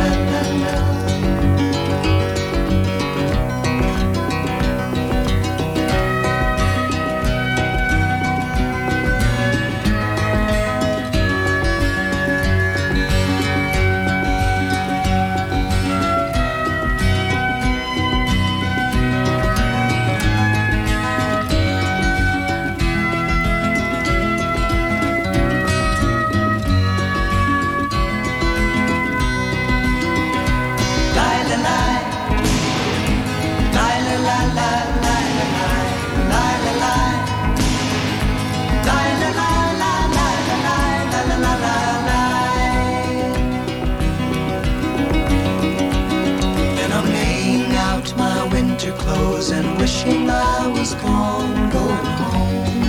And wishing I was gone, going home.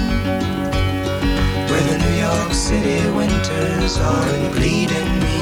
Where the New York City winters are bleeding me.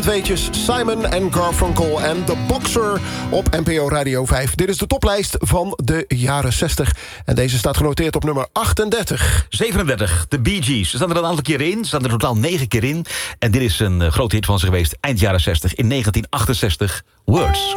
Tweetjes Simon en Garfunkel en The Boxer op NPO Radio 5. Dit is de toplijst van de jaren 60. En deze staat genoteerd op nummer 38. 37, de Bee Gees. Ze staan er een aantal keer in. Ze staan er totaal 9 keer in. En dit is een uh, grote hit van ze geweest eind jaren 60. In 1968, Words.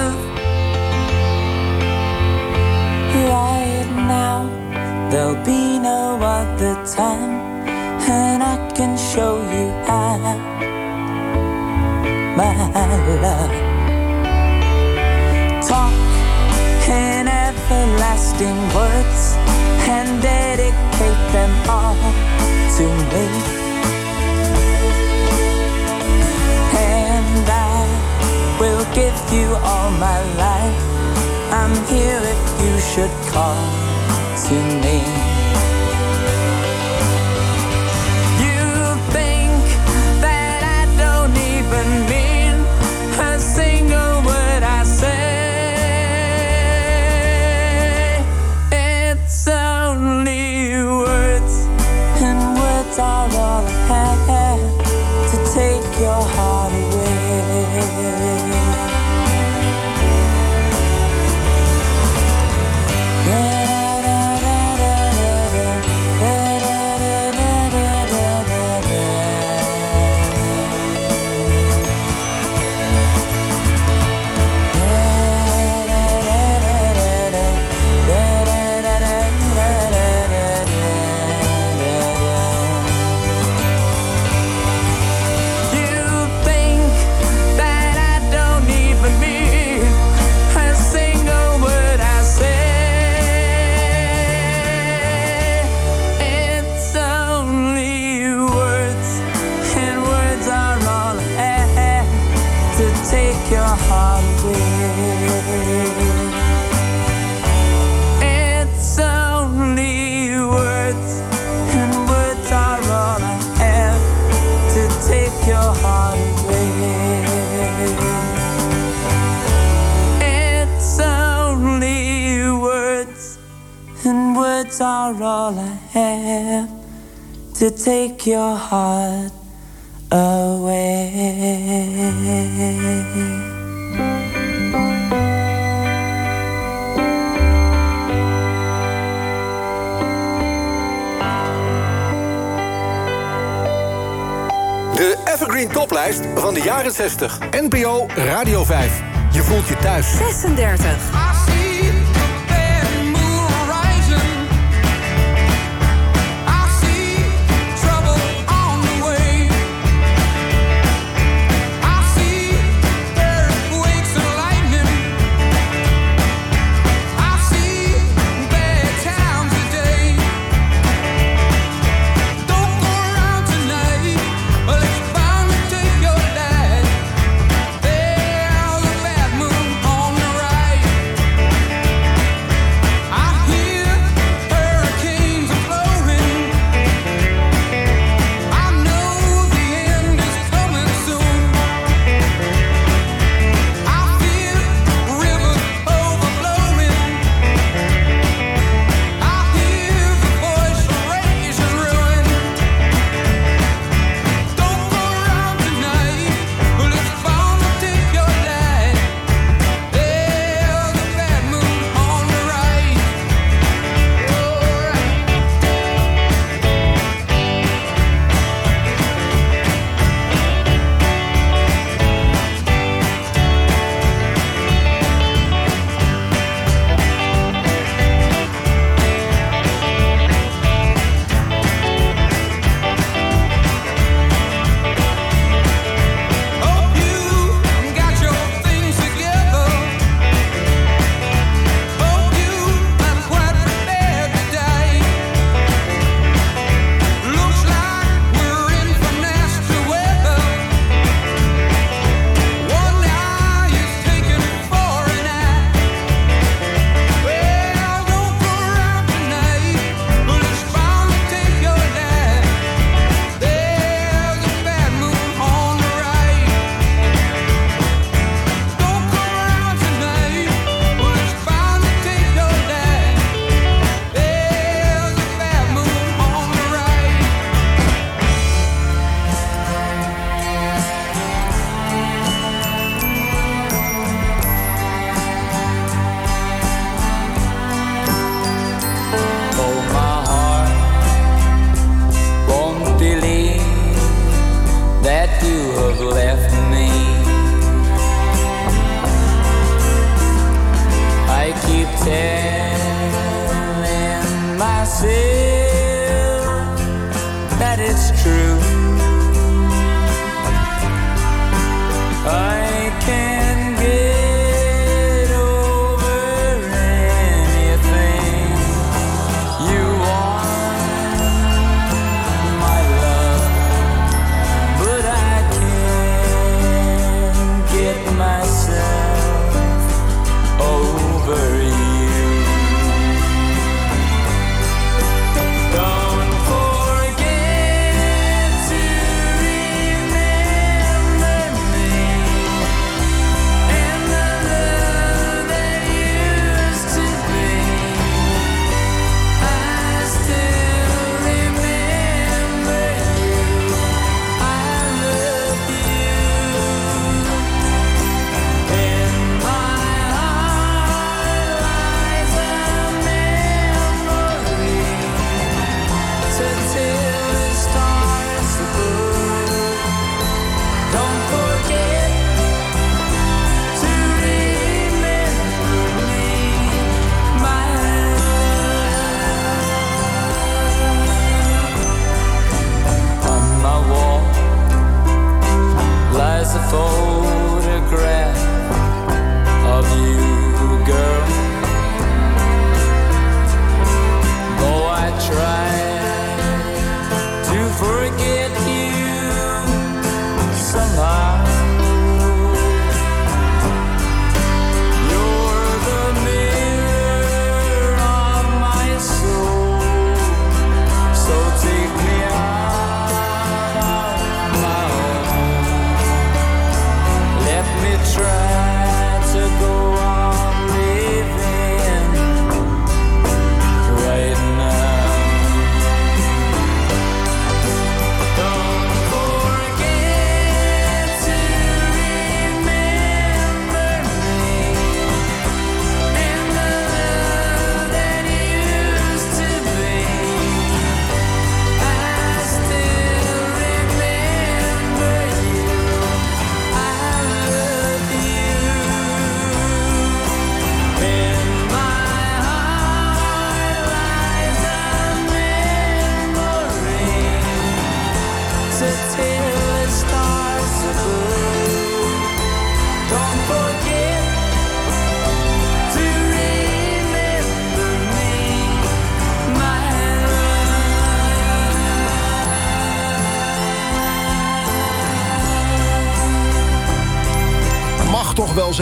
There'll be no other time, and I can show you how, my love. Talk in everlasting words and dedicate them all to me. And I will give you all my life. I'm here if you should call to me. To take your heart away. De Evergreen Toplijst van de jaren 60. NPO Radio 5. Je voelt je thuis. 36.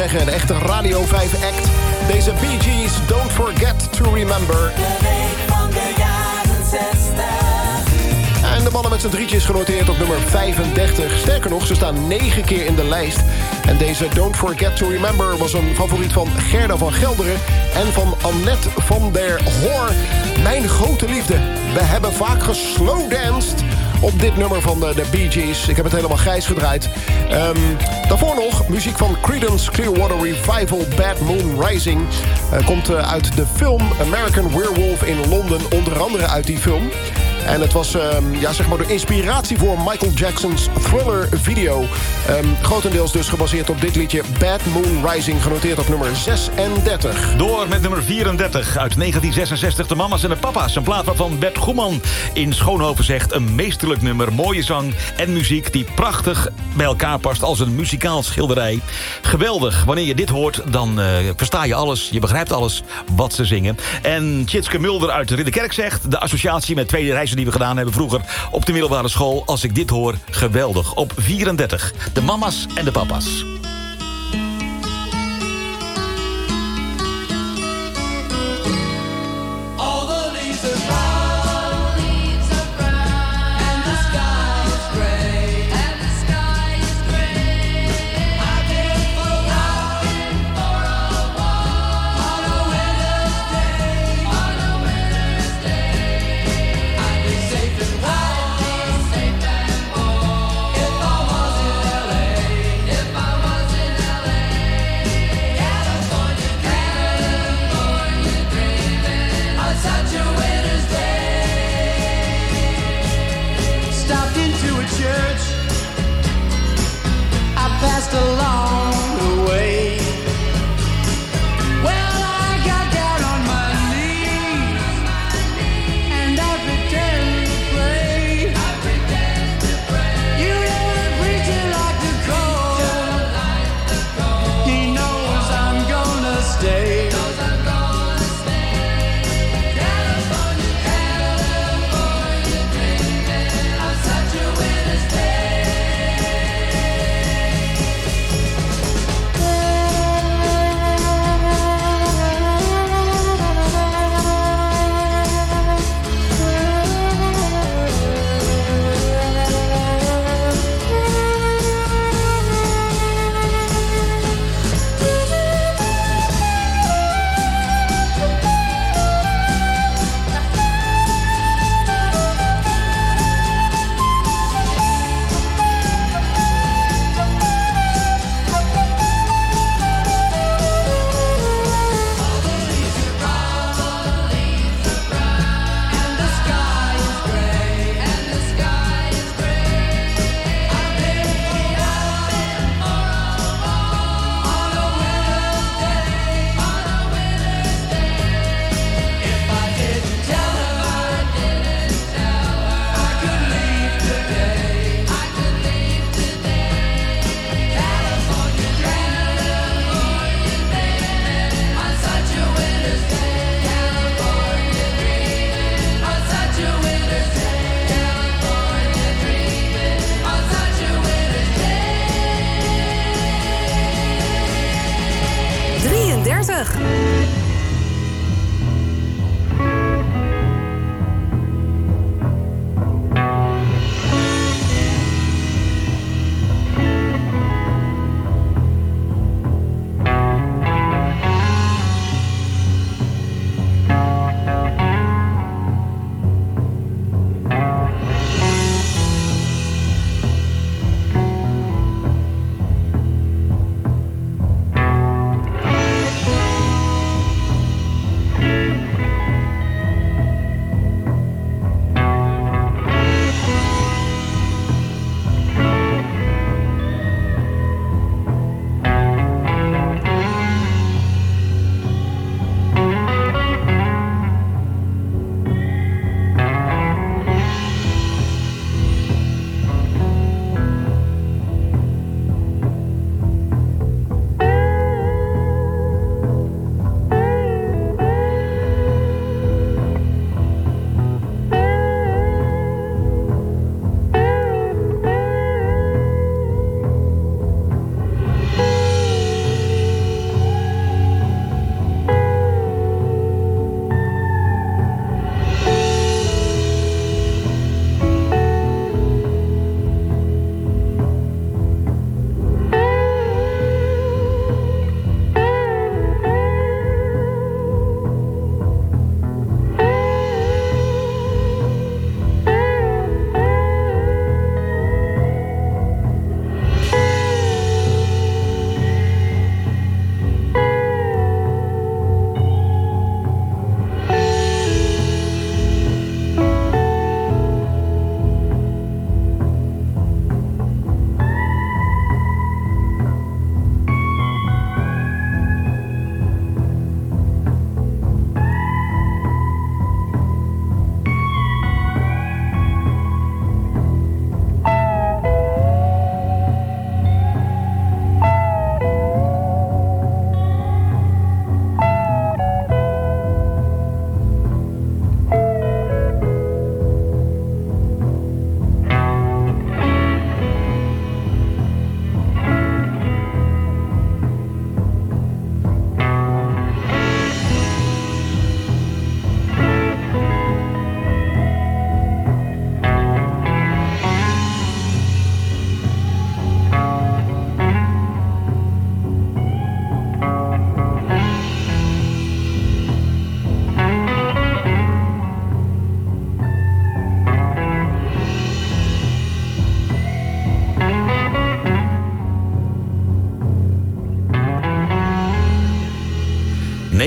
Zeggen, een echte Radio 5 act. Deze Bee Gees, Don't Forget to Remember. En de mannen met z'n drietjes genoteerd op nummer 35. Sterker nog, ze staan 9 keer in de lijst. En deze Don't Forget to Remember was een favoriet van Gerda van Gelderen... en van Annette van der Hoor. Mijn grote liefde. We hebben vaak geslowdanced op dit nummer van de, de Bee Gees. Ik heb het helemaal grijs gedraaid. Ehm, daarvoor nog muziek van Creedence Clearwater Revival Bad Moon Rising. Eh, komt eh, uit de film American Werewolf in Londen. Onder andere uit die film. En het was ehm, ja, zeg maar de inspiratie voor Michael Jackson's Thriller-video. Ehm, grotendeels dus gebaseerd op dit liedje Bad Moon Rising... genoteerd op nummer 36. Door met nummer 34 uit 1966. De mama's en de papa's. Een plaat waarvan Bert Goeman in Schoonhoven zegt... een meesterlijk nummer, mooie zang en muziek... die prachtig bij elkaar past als een muzikaal schilderij. Geweldig. Wanneer je dit hoort, dan eh, versta je alles. Je begrijpt alles wat ze zingen. En Tjitske Mulder uit de Ridderkerk zegt... de associatie met tweede reizen die we gedaan hebben vroeger... op de middelbare school. Als ik dit hoor, geweldig. Op 34. De mama's en de papa's.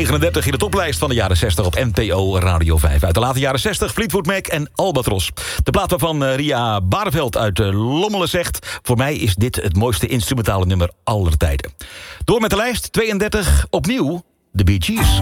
39 in de toplijst van de jaren 60 op NPO Radio 5. Uit de late jaren 60 Fleetwood Mac en Albatros. De plaat waarvan eh, Ria Barveld uit eh, Lommelen zegt... voor mij is dit het mooiste instrumentale nummer aller tijden. Door met de lijst 32, opnieuw de Bee Gees.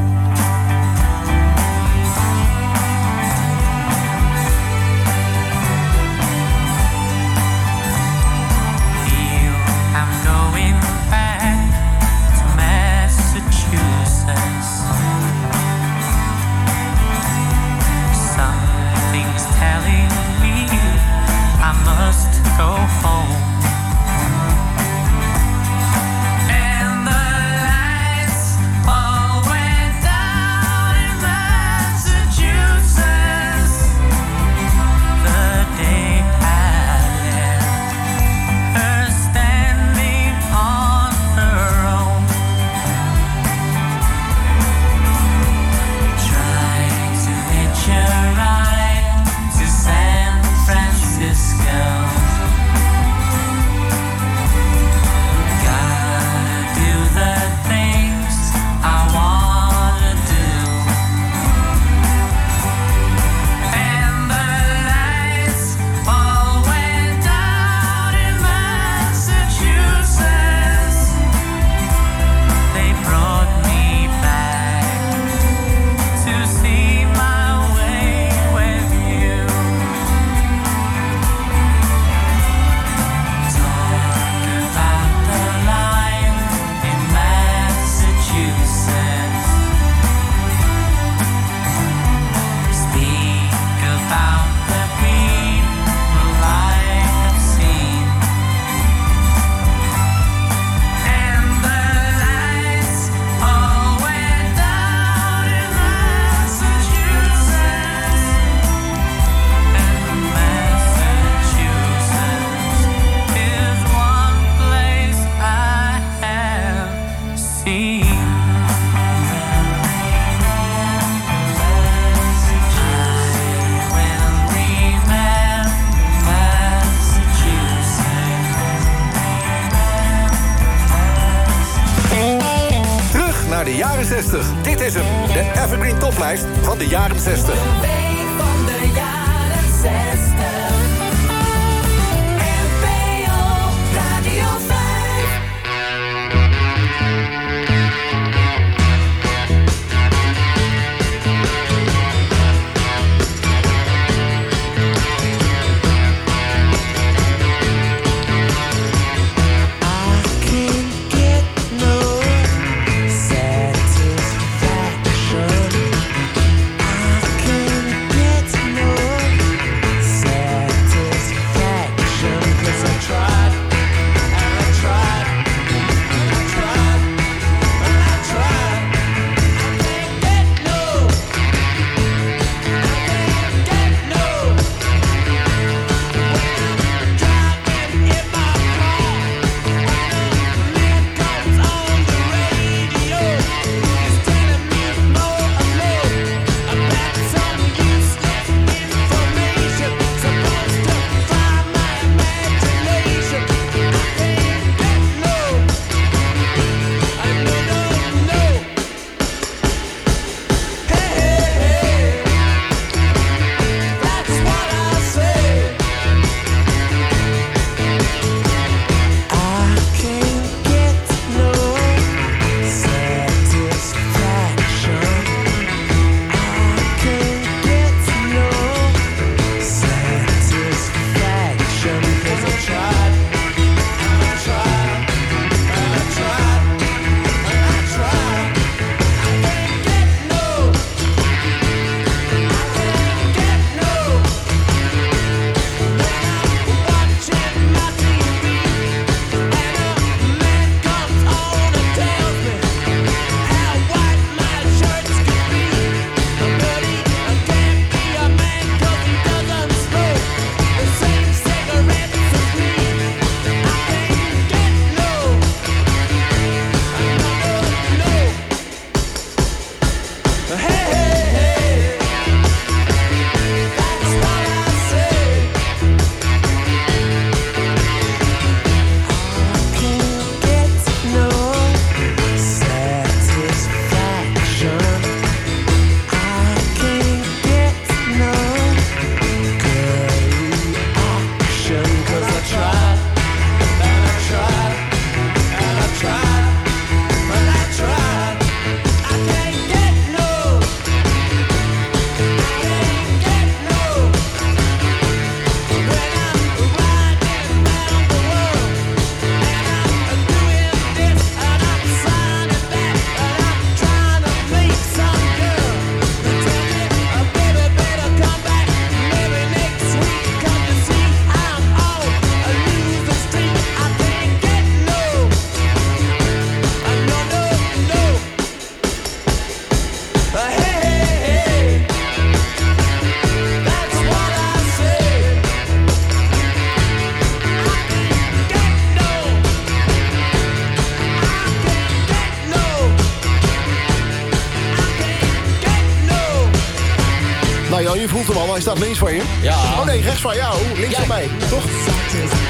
Hij staat links van je. Ja. Oh nee, rechts van jou. Links van mij. Toch?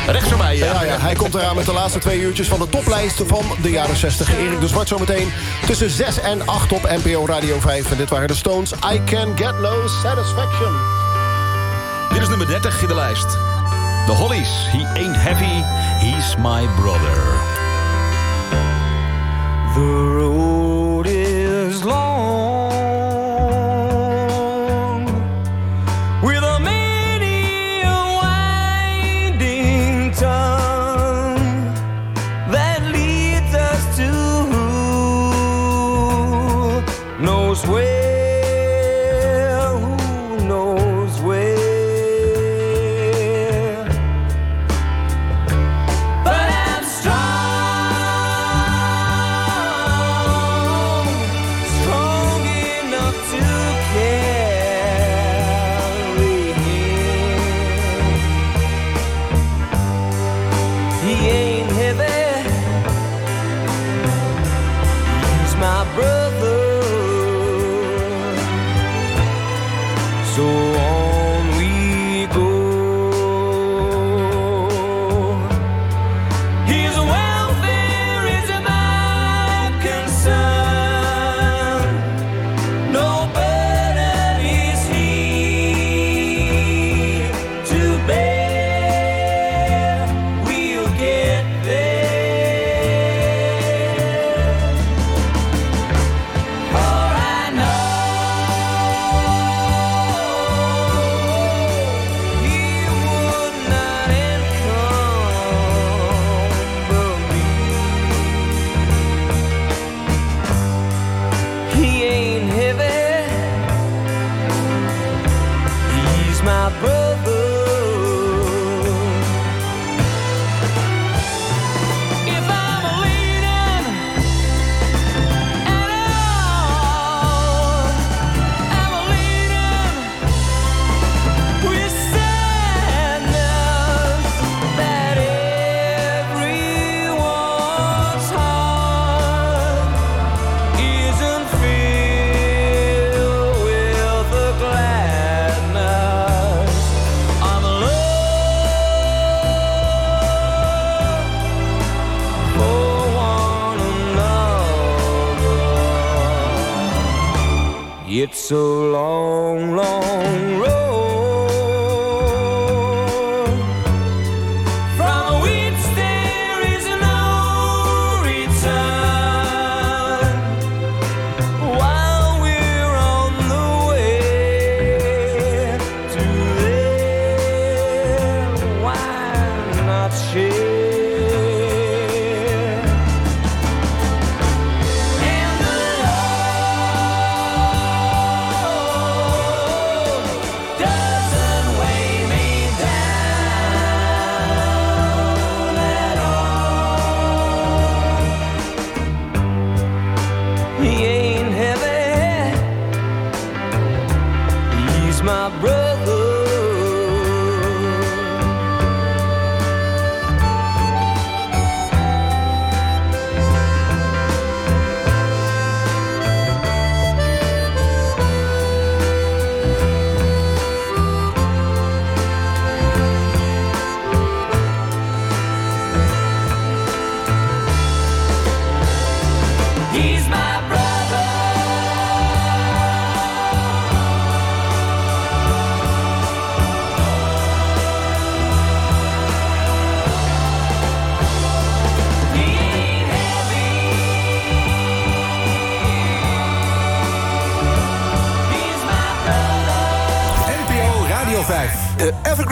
Rechts van mij, ja. Ja, ja. Hij komt eraan met de laatste twee uurtjes van de toplijst van de jaren 60. Erik de Zwart zometeen tussen 6 en 8 op NPO Radio 5. En dit waren de Stones. I can get no satisfaction. Dit is nummer 30 in de lijst. The Hollies. He ain't heavy, he's my brother.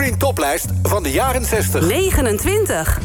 Evergreen Toplijst van de jaren 60. 29.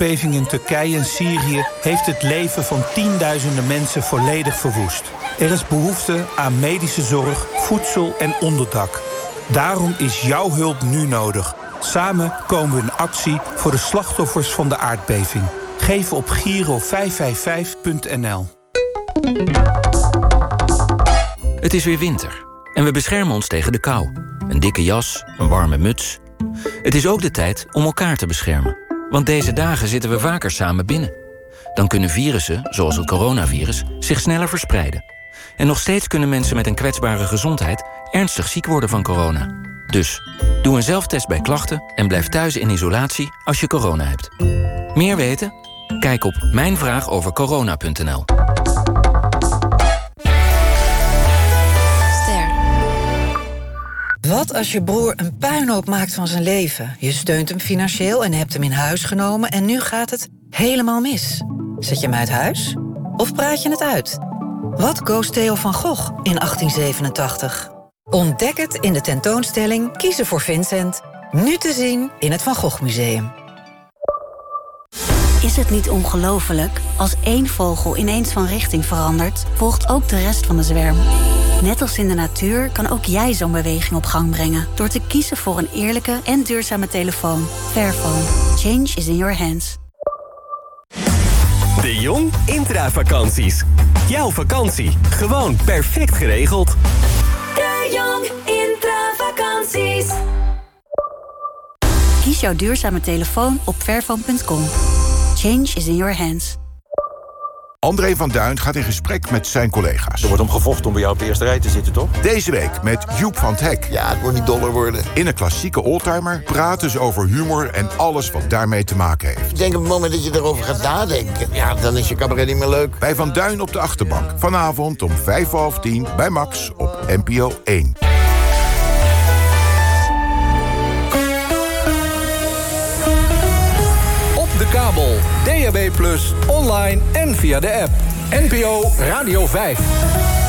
Aardbeving in Turkije en Syrië heeft het leven van tienduizenden mensen volledig verwoest. Er is behoefte aan medische zorg, voedsel en onderdak. Daarom is jouw hulp nu nodig. Samen komen we in actie voor de slachtoffers van de aardbeving. Geef op Giro 555.nl. Het is weer winter en we beschermen ons tegen de kou. Een dikke jas, een warme muts. Het is ook de tijd om elkaar te beschermen. Want deze dagen zitten we vaker samen binnen. Dan kunnen virussen, zoals het coronavirus, zich sneller verspreiden. En nog steeds kunnen mensen met een kwetsbare gezondheid... ernstig ziek worden van corona. Dus, doe een zelftest bij klachten en blijf thuis in isolatie als je corona hebt. Meer weten? Kijk op mijnvraagovercorona.nl. Wat als je broer een puinhoop maakt van zijn leven? Je steunt hem financieel en hebt hem in huis genomen... en nu gaat het helemaal mis. Zet je hem uit huis? Of praat je het uit? Wat koos Theo van Gogh in 1887? Ontdek het in de tentoonstelling Kiezen voor Vincent. Nu te zien in het Van Gogh Museum. Is het niet ongelooflijk? Als één vogel ineens van richting verandert, volgt ook de rest van de zwerm. Net als in de natuur kan ook jij zo'n beweging op gang brengen... door te kiezen voor een eerlijke en duurzame telefoon. Fairphone. Change is in your hands. De Jong Intravakanties. Jouw vakantie. Gewoon perfect geregeld. De Jong Intravakanties. Kies jouw duurzame telefoon op fairphone.com. Change is in your hands. André van Duin gaat in gesprek met zijn collega's. Er wordt om gevochten om bij jou op de eerste rij te zitten, toch? Deze week met Joep van het Hek. Ja, het wordt niet dollar worden. In een klassieke oldtimer praten ze over humor en alles wat daarmee te maken heeft. Ik denk op het moment dat je erover gaat nadenken... ja, dan is je cabaret niet meer leuk. Bij Van Duin op de achterbank. Vanavond om vijf voor half tien bij Max op NPO 1. DAB+, online en via de app. NPO Radio 5.